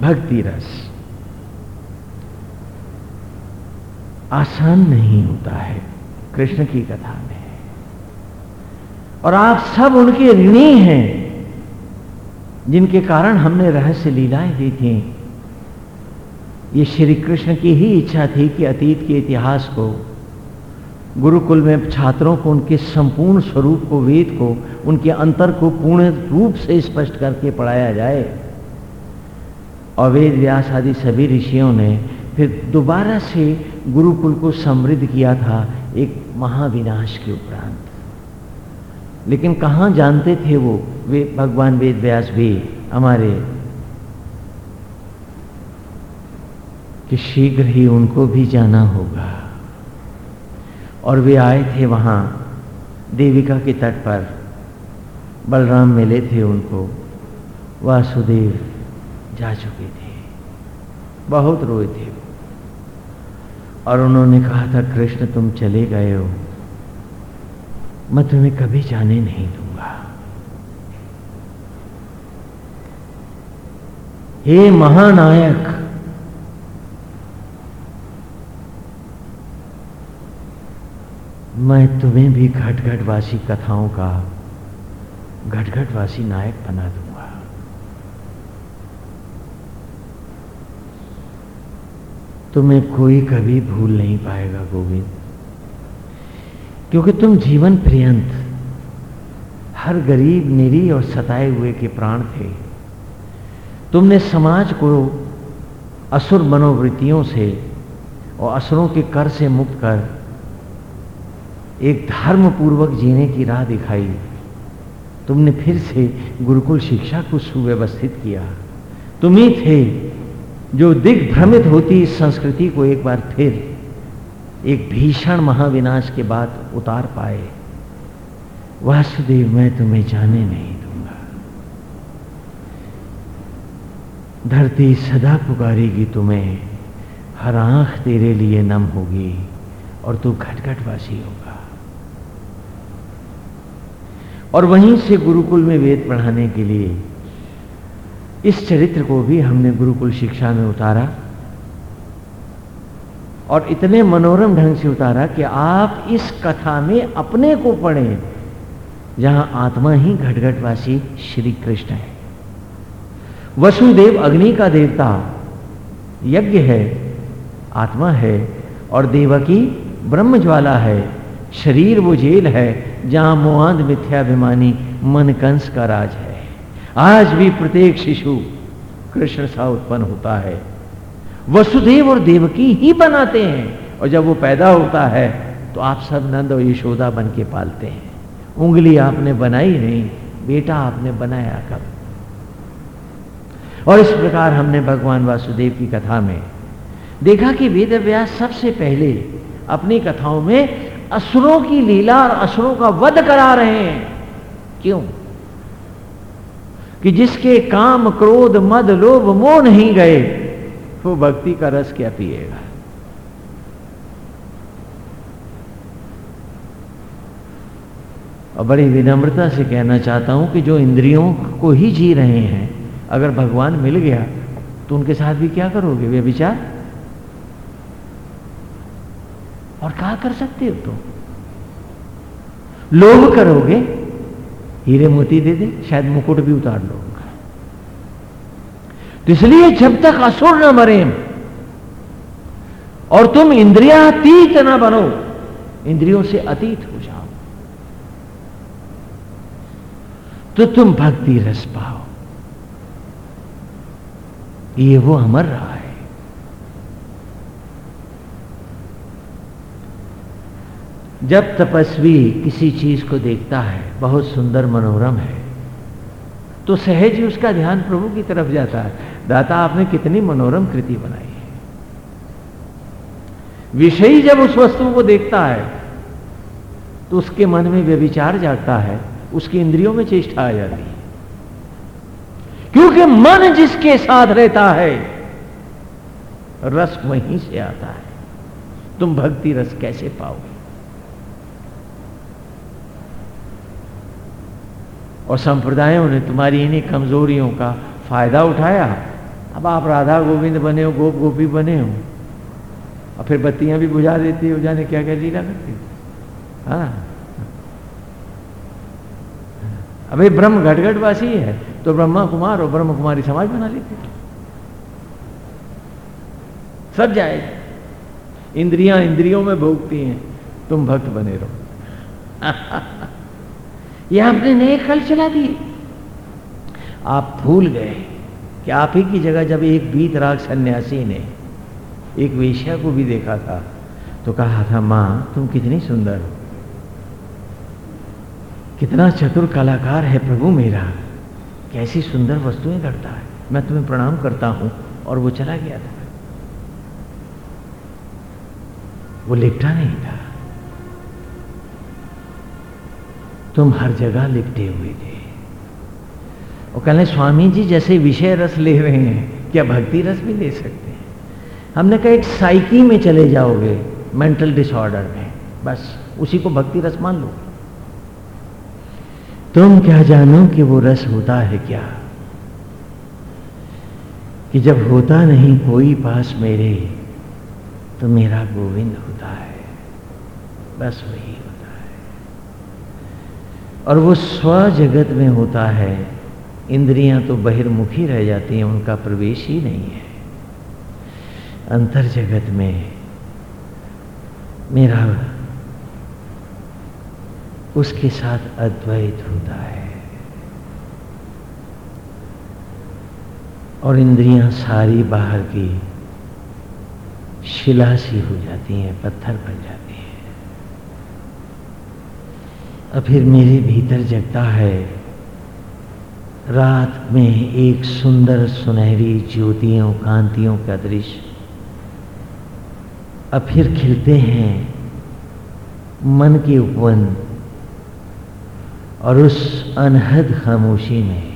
[SPEAKER 1] भक्ति रस। आसान नहीं होता है। कृष्ण की कथा में। और आप सब उनके ऋणी हैं, जिनके कारण हमने रहस्य लीलाएँ दी थी। ये श्री कृष्ण की ही इच्छा थी कि अतीत के इतिहास को, गुरुकुल में छात्रों को, उनके संपूर्ण स्वरूप को, वेद को, उनके अंतर को पूर्ण रूप से स्पष्ट करके पढ़ाया जाए। और वेद व्यास आदि सभी ऋषियों ने फिर दोबारा से गुरुकुल को समृद्ध किया था एक महाविनाश के उपरांत। लेकिन कहाँ जानते थे वो? वे भगवान वेद व्यास भी हमारे कि शीघ्र ही उनको भी जाना होगा। और वे आए थे वहाँ देविका के तट पर। बलराम मिले थे उनको। वासुदेव जा चुके थे। बहुत रोए थे। और उन्होंने कहा था, कृष्ण, तुम चले गए हो। मैं तुम्हें कभी जाने नहीं दूँगा। हे महानायक, मैं तुम्हें भी घट घटवासी कथाओं का घटघटवासी नायक बना दूँगा। तुम्हें कोई कभी भूल नहीं पाएगा गोविंद। क्योंकि तुम जीवन पर्यंत हर गरीब, निरी और सताए हुए के प्राण थे। तुमने समाज को असुर मनोवृत्तियों से और असुरों के कर से मुक्त कर एक धर्म पूर्वक जीने की राह दिखाई। तुमने फिर से गुरुकुल शिक्षा को सुव्यवस्थित किया। तुम ही थे जो दिग्भ्रमित होती इस संस्कृति को एक बार फिर एक भीषण महाविनाश के बाद उतार पाए वासुदेव मैं तुम्हें जाने नहीं दूँगा। धरती सदा पुकारेगी तुम्हें, हर आँख तेरे लिए नम होगी और तू घटघटवासी होगा। और वहीं से गुरुकुल में वेद पढ़ाने के लिए इस चरित्र को भी हमने गुरुकुल शिक्षा में उतारा और इतने मनोरम ढंग से उतारा कि आप इस कथा में अपने को पढ़ें, जहाँ आत्मा ही घटघटवासी श्री कृष्ण है। वसुदेव अग्नि का देवता, यज्ञ है, आत्मा है और देवकी ब्रह्म ज्वाला है, शरीर वो जेल है, जहाँ मोहांध मिथ्याभिमानी मन कंस का राज है। आज भी प्रत्येक शिशु कृष्ण सा उत्पन्न होता है। वसुदेव और देवकी ही बनाते हैं और जब वो पैदा होता है तो आप सब नंद और यशोदा बन के पालते हैं। उंगली आपने बनाई नहीं, बेटा आपने बनाया कब? और इस प्रकार हमने भगवान वासुदेव की कथा में देखा कि वेद व्यास सबसे पहले अपनी कथाओं में असुरों की लीला और असुरों का वध करा रहे हैं। क्यों? कि जिसके काम क्रोध, मद, लोभ, मोह नहीं गए, वो भक्ति का रस क्या पिएगा? और बड़ी विनम्रता से कहना चाहता हूँ कि जो इंद्रियों को ही जी रहे हैं, अगर भगवान मिल गया तो उनके साथ भी क्या करोगे, वे विचार? और कहा कर सकते हो तुम? तो? लोभ करोगे? हीरे मोती दे दे, शायद मुकुट भी उतार लो तो इसलिए जब तक असुर न मरे, और तुम इंद्रियातीत ना बनो, इंद्रियों से अतीत हो जाओ। तो तुम भक्ति रस पाओ। ये वो अमर रहा है। जब तपस्वी किसी चीज़ को देखता है, बहुत सुंदर मनोरम है तो सहज ही उसका ध्यान प्रभु की तरफ़ जाता है। दाता, आपने कितनी मनोरम कृति बनाई है। विषयी जब उस वस्तु को देखता है तो उसके मन में व्यविचार जागता है, उसकी इंद्रियों में चेष्टा आ जाती है। क्योंकि मन जिसके साथ रहता है, रस वहीं से आता है। तुम भक्ति रस कैसे पाओगे? और संप्रदायों ने तुम्हारी इन्हीं कमजोरियों का फ़ायदा उठाया। अब आप राधा गोविंद बने हो, गोप गोपी बने हो, और फिर बत्तियाँ भी बुझा देती हो, जाने क्या क्या लीला करती हाँ? अभी ब्रह्म घटघटवासी है तो ब्रह्मा कुमार और ब्रह्म कुमारी समाज बना लेते सब जाएगा इंद्रियाँ इंद्रियों में भोगती हैं, तुम भक्त बने रहो। [laughs] ये आपने नए कल चला दिए। आप भूल गए कि आप ही की जगह जब एक बीत राग सन्यासी ने एक वेश्या को भी देखा था तो कहा था, माँ, तुम कितनी सुंदर हो। कितना चतुर कलाकार है प्रभु मेरा। कैसी सुंदर वस्तुएँ करता है। मैं तुम्हें प्रणाम करता हूँ। और वो चला गया था। वो लिपटा नहीं था। तुम हर जगह लिपटे हुए थे। वो कहने स्वामी जी, जैसे विषय रस ले रहे हैं, क्या भक्ति रस भी ले सकते हैं? हमने कहा, एक साइकी में चले जाओगे मेंटल डिसऑर्डर में। बस, उसी को भक्ति रस मान लो। तुम क्या जानो कि वो रस होता है क्या? कि जब होता नहीं कोई पास मेरे तो मेरा गोविंद होता है। बस वही। और वो स्व जगत में होता है। इंद्रियाँ तो बहिर्मुखी रह जाती हैं, उनका प्रवेश ही नहीं है। अंतर जगत में मेरा उसके साथ अद्वैत होता है। और इंद्रियाँ सारी बाहर की शिला सी हो जाती हैं, पत्थर बन जाती अब फिर मेरे भीतर जगता है। रात में एक सुंदर सुनहरी ज्योतियों, कांतियों का दृश्य। अब फिर खिलते हैं मन के उपवन और उस अनहद खामोशी में।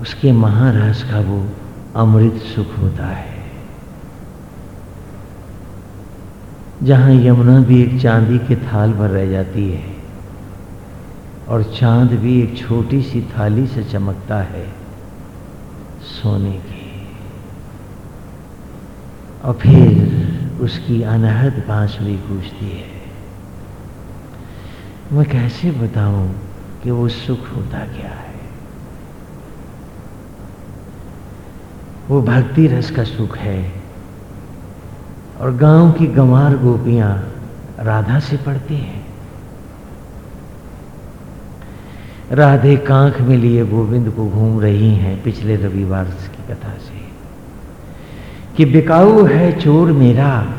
[SPEAKER 1] उसके महारस का वो अमृत सुख होता है। जहाँ यमुना भी एक चांदी के थाल पर रह जाती है और चाँद भी एक छोटी सी थाली से चमकता है सोने की। और फिर उसकी अनहद बांसुरी गूंजती है। मैं कैसे बताऊँ कि वो सुख होता क्या है? वो भक्ति रस का सुख है। और गाँव की गंवार गोपियाँ राधा से पढ़ती हैं। राधे कांख में लिए गोविंद को घूम रही हैं पिछले रविवार की कथा से। कि बिकाऊ है चोर मेरा,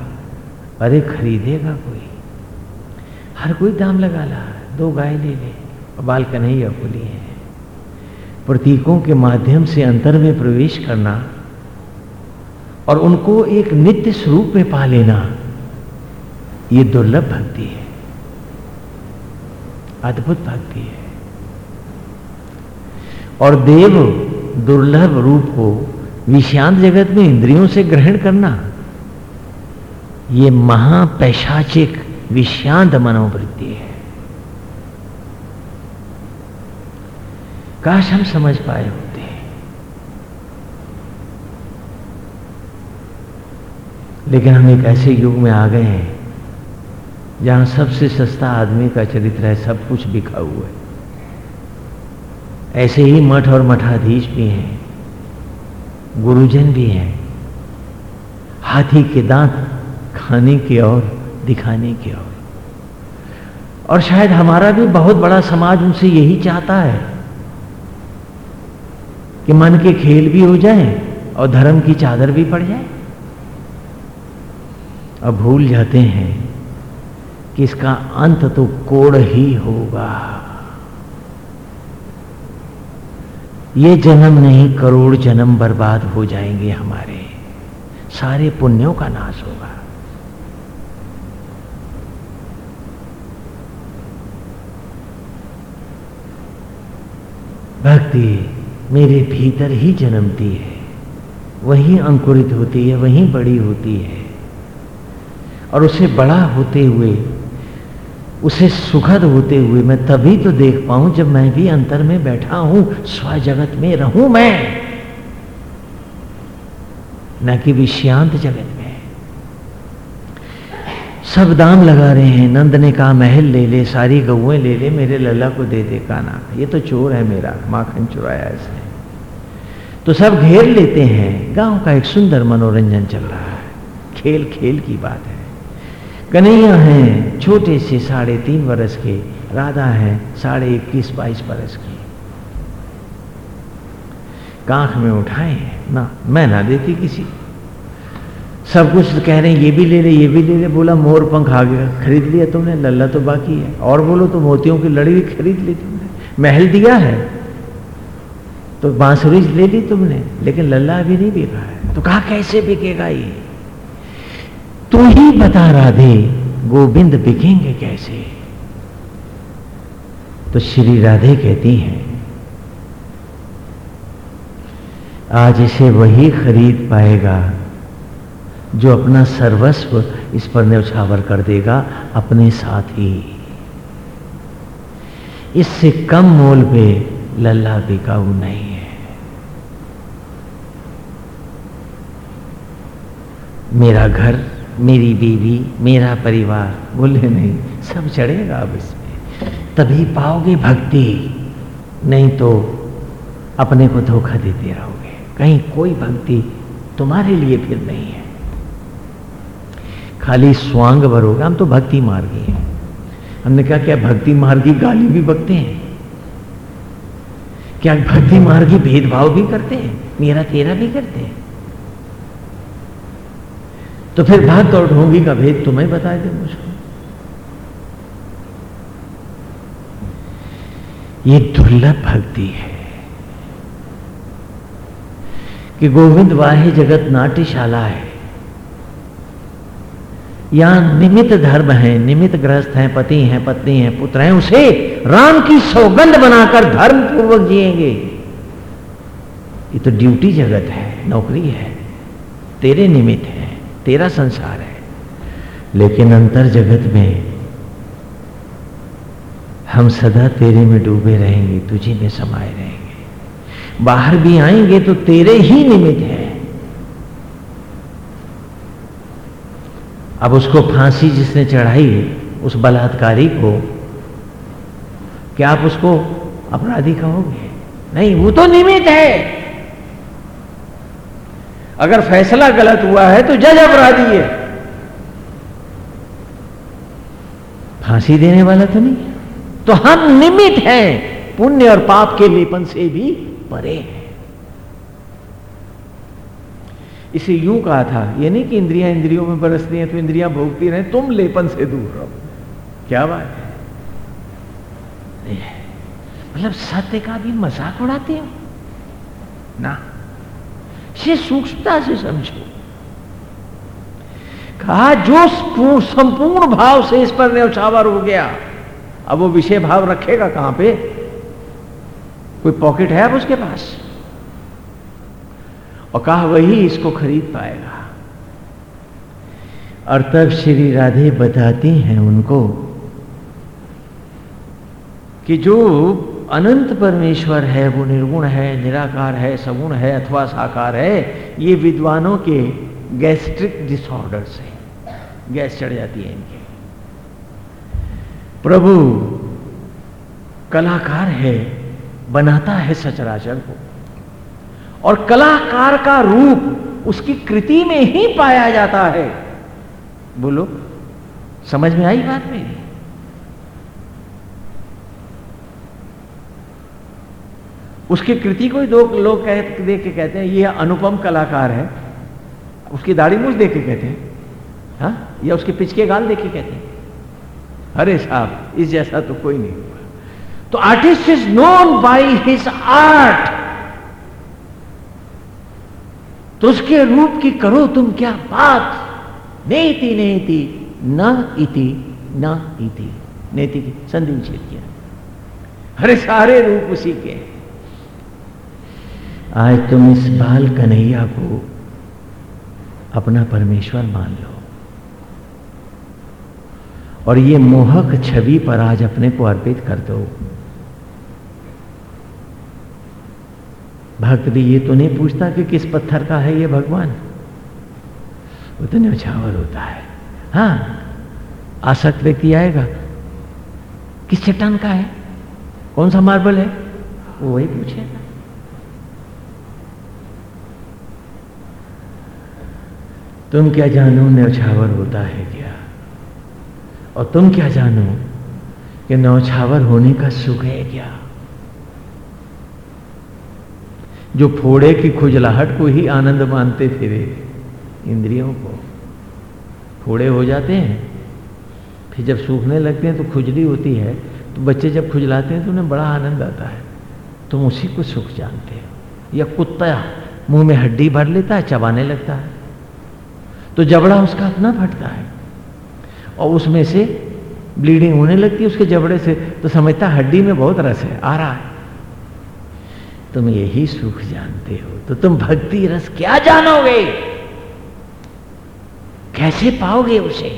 [SPEAKER 1] अरे खरीदेगा कोई? हर कोई दाम लगा ला, दो गाय ले ले बाल कन्हैया बोली है। प्रतीकों के माध्यम से अंतर में प्रवेश करना और उनको एक नित्य स्वरूप में पा लेना, ये दुर्लभ भक्ति है। अद्भुत भक्ति है। और देव दुर्लभ रूप को विषांत जगत में इंद्रियों से ग्रहण करना यह महापैशाचिक विषांत मनोवृत्ति है। काश हम समझ पाए हो। लेकिन हम एक ऐसे युग में आ गए हैं, जहाँ सबसे सस्ता आदमी का चरित्र है, सब कुछ बिखा हुआ है। ऐसे ही मठ और मठाधीश भी हैं, गुरुजन भी हैं, हाथी के दांत खाने की और दिखाने की और। और शायद हमारा भी बहुत बड़ा समाज उनसे यही चाहता है कि मन के खेल भी हो जाए और धर्म की चादर भी पड़ जाए। अब भूल जाते हैं कि इसका अंत तो कोड़ ही होगा। ये जन्म नहीं, करोड़ जन्म बर्बाद हो जाएँगे हमारे। सारे पुण्यों का नाश होगा। भक्ति मेरे भीतर ही जन्मती है। वहीं अंकुरित होती है, वहीं बड़ी होती है। और उसे बड़ा होते हुए, उसे सुखद होते हुए मैं तभी तो देख पाऊँ जब मैं भी अंतर में बैठा हूँ स्व जगत में रहूँ मैं। न कि विषयांत जगत में। सब दाम लगा रहे हैं, नंद ने कहा, महल ले ले, सारी गौएँ ले ले, मेरे लल्ला को दे दे, काना। ये तो चोर है मेरा, माखन चुराया इसने। तो सब घेर लेते हैं, गाँव का एक सुंदर मनोरंजन चल रहा है। खेल खेल की बात है। कन्हैया हैं, छोटे से साढ़े तीन वर्ष के, राधा है, साढ़े इक्कीस बाईस बरस की। कांख में उठाए, ना, मैं ना देती किसी। सब कुछ कह रहे हैं, ये भी ले ले, ये भी ले ले, बोला, मोर पंख आ गया, खरीद लिया तुमने, लल्ला तो बाकी है। और बोलो तो मोतियों की लड़ी भी खरीद ली तुमने, महल दिया है। तो बांसुरी ले ली तुमने, लेकिन लल्ला अभी नहीं बिका है। तो कहा, कैसे बिकेगा ये? तू ही बता, राधे, गोविंद बिकेंगे कैसे? तो श्री राधे कहती हैं, आज इसे वही खरीद पाएगा जो अपना सर्वस्व इस पर न्यौछावर कर देगा अपने साथ। ही इससे कम मोल पे लल्ला बिकाऊ नहीं है। मेरा घर मेरी बीवी, मेरा परिवार। बोले, नहीं, सब चढ़ेगा अब इसमें। तभी पाओगे भक्ति। नहीं तो अपने को धोखा देते रहोगे। कहीं कोई भक्ति तुम्हारे लिए फिर नहीं है। खाली स्वांग भरोगे। हम तो भक्ति मार्गी हैं। हमने कहा, क्या भक्ति मार्गी गाली भी बकते हैं? क्या भक्ति मार्गी भेदभाव भी करते हैं? मेरा तेरा भी करते हैं? तो फिर भाग और ढोंगी का भेद तुम्हें बता दे मुझको। ये दुर्लभ भक्ति है कि गोविंद वाहे जगत नाट्यशाला है। यहाँ निमित धर्म है निमित ग्रस्त हैं, पति हैं, पत्नी हैं, पुत्र हैं, उसे राम की सौगंध बनाकर धर्म पूर्वक जिएँगे। ये तो ड्यूटी जगत है, नौकरी है, तेरे निमित्त है। तेरा संसार है। लेकिन अंतर जगत में हम सदा तेरे में डूबे रहेंगे, तुझे में समाये रहेंगे। बाहर भी आएँगे तो तेरे ही निमित्त है। अब उसको फांसी जिसने चढ़ाई, उस बलात्कारी को, क्या आप उसको अपराधी कहोगे? नहीं, वो तो निमित्त है। अगर फैसला गलत हुआ है तो जज अपराधी है। फांसी देने वाला तो नहीं तो हम निमित हैं, पुण्य और पाप के लेपन से भी परे हैं। इसे यूँ कहा था, ये नहीं कि इंद्रियाँ इंद्रियों में बरसती हैं तो इंद्रियाँ भोगती रहे, तुम लेपन से दूर रहो। क्या बात है। मतलब सत्य का भी मज़ाक उड़ाते हो? ना। से सूक्ष्मता से समझो। कहा, जो संपूर्ण भाव से इस पर न्यौछावर हो गया, अब वो विषय भाव रखेगा कहाँ पे? कोई पॉकेट है अब उसके पास? और कहा, वही इसको खरीद पाएगा। और तब श्री राधे बताती हैं उनको कि जो अनंत परमेश्वर है, वो निर्गुण है, निराकार है, सगुण है, अथवा साकार है, ये विद्वानों के गैस्ट्रिक डिसऑर्डर से गैस चढ़ जाती है इनके। प्रभु कलाकार है, बनाता है सचराचर को। और कलाकार का रूप उसकी कृति में ही पाया जाता है। बोलो, समझ में आई बात मेरी? उसकी कृति को ही दो लोग कह, देख के कहते हैं, ये अनुपम कलाकार है। उसकी दाढ़ी मूछ देख के कहते हैं। हा? या उसके पिचके गाल देख के कहते हैं। अरे साहब, इस जैसा तो कोई नहीं हुआ। तो artist is known by his art तो उसके रूप की करो तुम क्या बात? नेति नेति, न इति न इति। नेति की संधि विच्छेद किया। अरे सारे रूप उसी के आज तुम इस बाल कन्हैया को अपना परमेश्वर मान लो। और ये मोहक छवि पर आज अपने को अर्पित कर दो। भक्त भी ये तो नहीं पूछता कि किस पत्थर का है ये भगवान। वो तो न्यौछावर होता है। हाँ आसक्त व्यक्ति आएगा, किस चट्टान का है? कौन सा मार्बल है? वो वही पूछेगा। तुम क्या जानो न्यौछावर होता है क्या? और तुम क्या जानो कि नौछावर होने का सुख है क्या? जो फोड़े की खुजलाहट को ही आनंद मानते फिरे, इंद्रियों को। फोड़े हो जाते हैं, फिर जब सूखने लगते हैं तो खुजली होती है तो बच्चे जब खुजलाते हैं तो उन्हें बड़ा आनंद आता है। तुम उसी को सुख जानते हो। या कुत्ता, मुँह में हड्डी भर लेता है, चबाने लगता है। तो जबड़ा उसका अपना फटता है। और उसमें से ब्लीडिंग होने लगती है उसके जबड़े से। तो समझता हड्डी में बहुत रस है, आ रहा है। तुम यही सुख जानते हो तो तुम भक्ति रस क्या जानोगे? कैसे पाओगे उसे?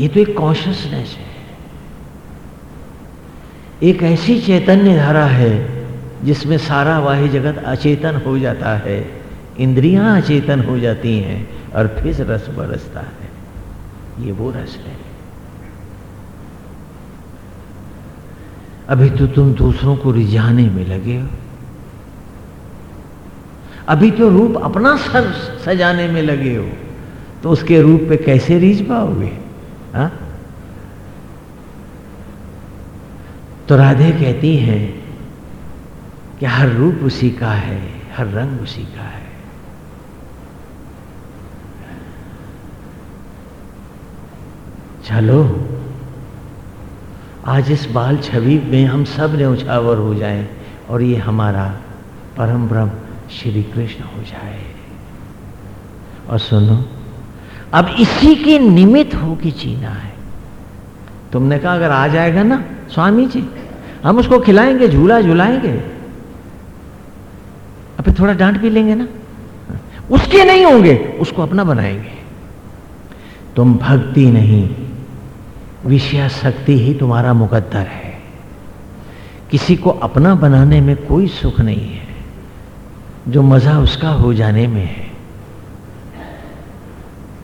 [SPEAKER 1] ये तो एक कॉन्शियसनेस है। एक ऐसी चैतन्य धारा है जिसमें सारा वाह्य जगत अचेतन हो जाता है, इंद्रियाँ अचेतन हो जाती हैं और फिर रस बरसता है। ये वो रस है। अभी तो तुम दूसरों को रिझाने में लगे हो। अभी तो रूप अपना सर सजाने में लगे हो। तो उसके रूप पे कैसे रिझ पाओगे? हा? तो राधे कहती हैं कि हर रूप उसी का है, हर रंग उसी का है। चलो, आज इस बाल छवि में हम सबने उछावर हो जाएँ और ये हमारा परम ब्रह्म श्री कृष्ण हो जाए। और सुनो, अब इसी के निमित्त होके जीना है। तुमने कहा अगर आ जाएगा ना, स्वामी जी, हम उसको खिलाएँगे, झूला झूलाएँगे। अब थोड़ा डांट भी लेंगे ना। उसके नहीं होंगे, उसको अपना बनाएँगे। तुम भक्ति नहीं, विषया शक्ति ही तुम्हारा मुकद्दर है। किसी को अपना बनाने में कोई सुख नहीं है, जो मज़ा उसका हो जाने में है।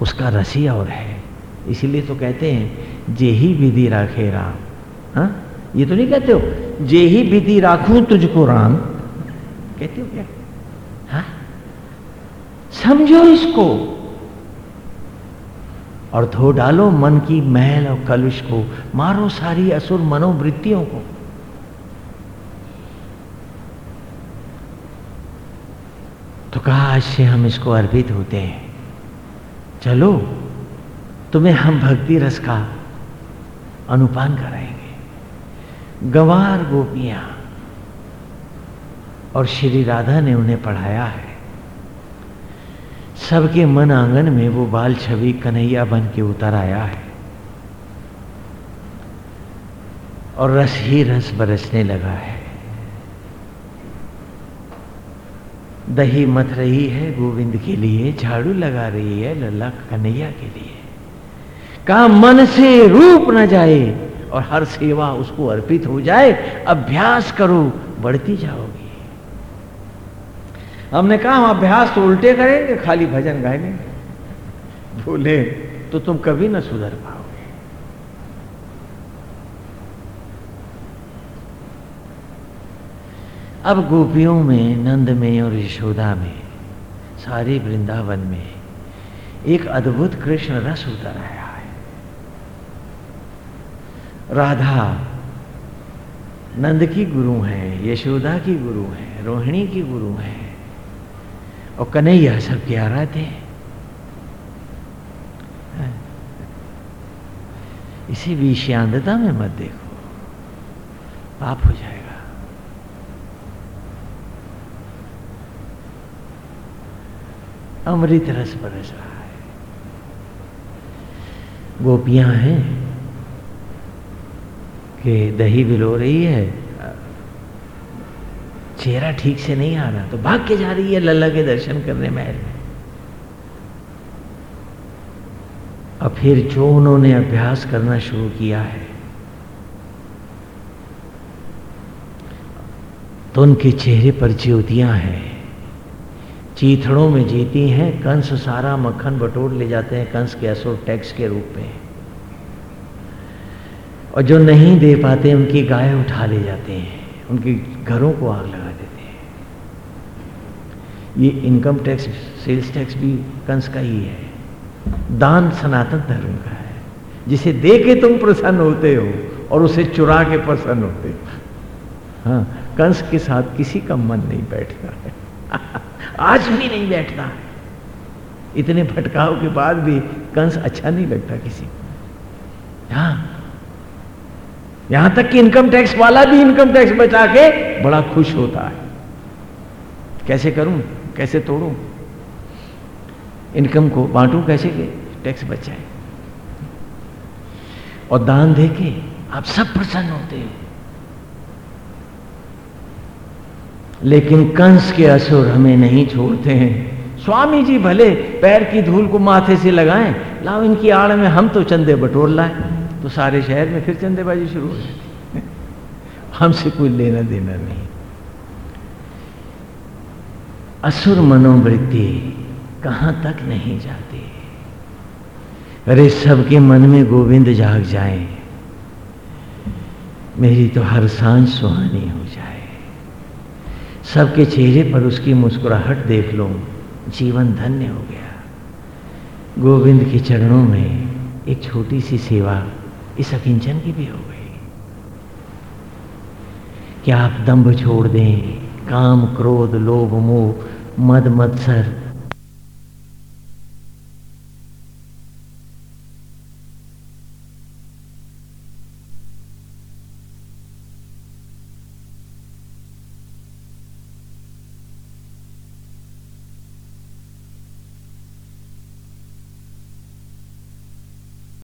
[SPEAKER 1] उसका रसी और है। इसीलिए तो कहते हैं, जे ही विधि राखे राम। हा? ये तो नहीं कहते हो, जे ही विधि राखू तुझको राम? कहते हो क्या? समझो इसको। और धो डालो मन की महल और कलुष को। मारो सारी असुर मनोवृत्तियों को। तो कहा, आज से हम इसको अर्पित होते हैं। चलो, तुम्हें हम भक्ति रस का अनुपान कराएँगे। गवार गोपियाँ और श्री राधा ने उन्हें पढ़ाया है। सबके मन आँगन में वो बाल छवि कन्हैया बन के उतर आया है। और रस ही रस बरसने लगा है। दही मथ रही है, गोविंद के लिए झाड़ू लगा रही है, लल्ला कन्हैया के लिए। कहा मन से रूप न जाए और हर सेवा उसको अर्पित हो जाए, अभ्यास करो, बढ़ती जाओगी। हमने कहा हम अभ्यास तो उल्टे करेंगे, खाली भजन गाएँगे। बोले तो तुम कभी ना सुधर पाओगे। अब गोपियों में, नंद में और यशोदा में, सारे वृंदावन में एक अद्भुत कृष्ण रस उतर आया है। राधा नंद की गुरु है, यशोदा की गुरु है, रोहिणी की गुरु है। और कन्हैया सबके आराध्य हैं। इसी विषयांधता में मत देखो। पाप हो जाएगा। अमृत रस बरस रहा है। गोपियाँ हैं कि दही बिलो रही है चेहरा ठीक से नहीं आ रहा तो भाग के जा रही है लल्ला के दर्शन करने महल में। और फिर जो उन्होंने अभ्यास करना शुरू किया है तो उनके चेहरे पर ज्योतियाँ हैं। चीथड़ों में जीती हैं, कंस सारा मक्खन बटोर ले जाते हैं कंस के असुर टैक्स के रूप में। और जो नहीं दे पाते, उनकी गाय उठा ले जाते हैं, उनके घरों को आग लगा ये इनकम टैक्स सेल्स टैक्स भी कंस का ही है। दान सनातन धर्म का है। जिसे दे के तुम प्रसन्न होते हो और उसे चुरा के प्रसन्न होते हो। हाँ कंस के साथ किसी का मन नहीं बैठता है। [laughs] आज भी नहीं बैठता इतने भटकाव के बाद भी कंस अच्छा नहीं लगता किसी को। हाँ यहाँ तक कि इनकम टैक्स वाला भी इनकम टैक्स बचा के बड़ा खुश होता है। कैसे करूँ? कैसे तोड़ूं? इनकम को बांटू कैसे के टैक्स बचाए? और दान देके आप सब प्रसन्न होते हो। लेकिन कंस के असुर हमें नहीं छोड़ते हैं। स्वामी जी भले पैर की धूल को माथे से लगाएँ, लाओ इनकी आड़ में हम तो चंदे बटोर लाए तो सारे शहर में फिर चंदेबाजी शुरू हो जाती हमसे कोई लेना देना नहीं। असुर मनोवृत्ति कहाँ तक नहीं जाती। अरे सबके मन में गोविंद जाग जाए, मेरी तो हर साँझ सुहानी हो जाए। सबके चेहरे पर उसकी मुस्कुराहट देख लो, जीवन धन्य हो गया। गोविंद के चरणों में एक छोटी सी सेवा इस अकिंचन की भी हो गई। क्या आप दम्भ छोड़ दें, काम, क्रोध, लोभ, मोह मद मत्सर।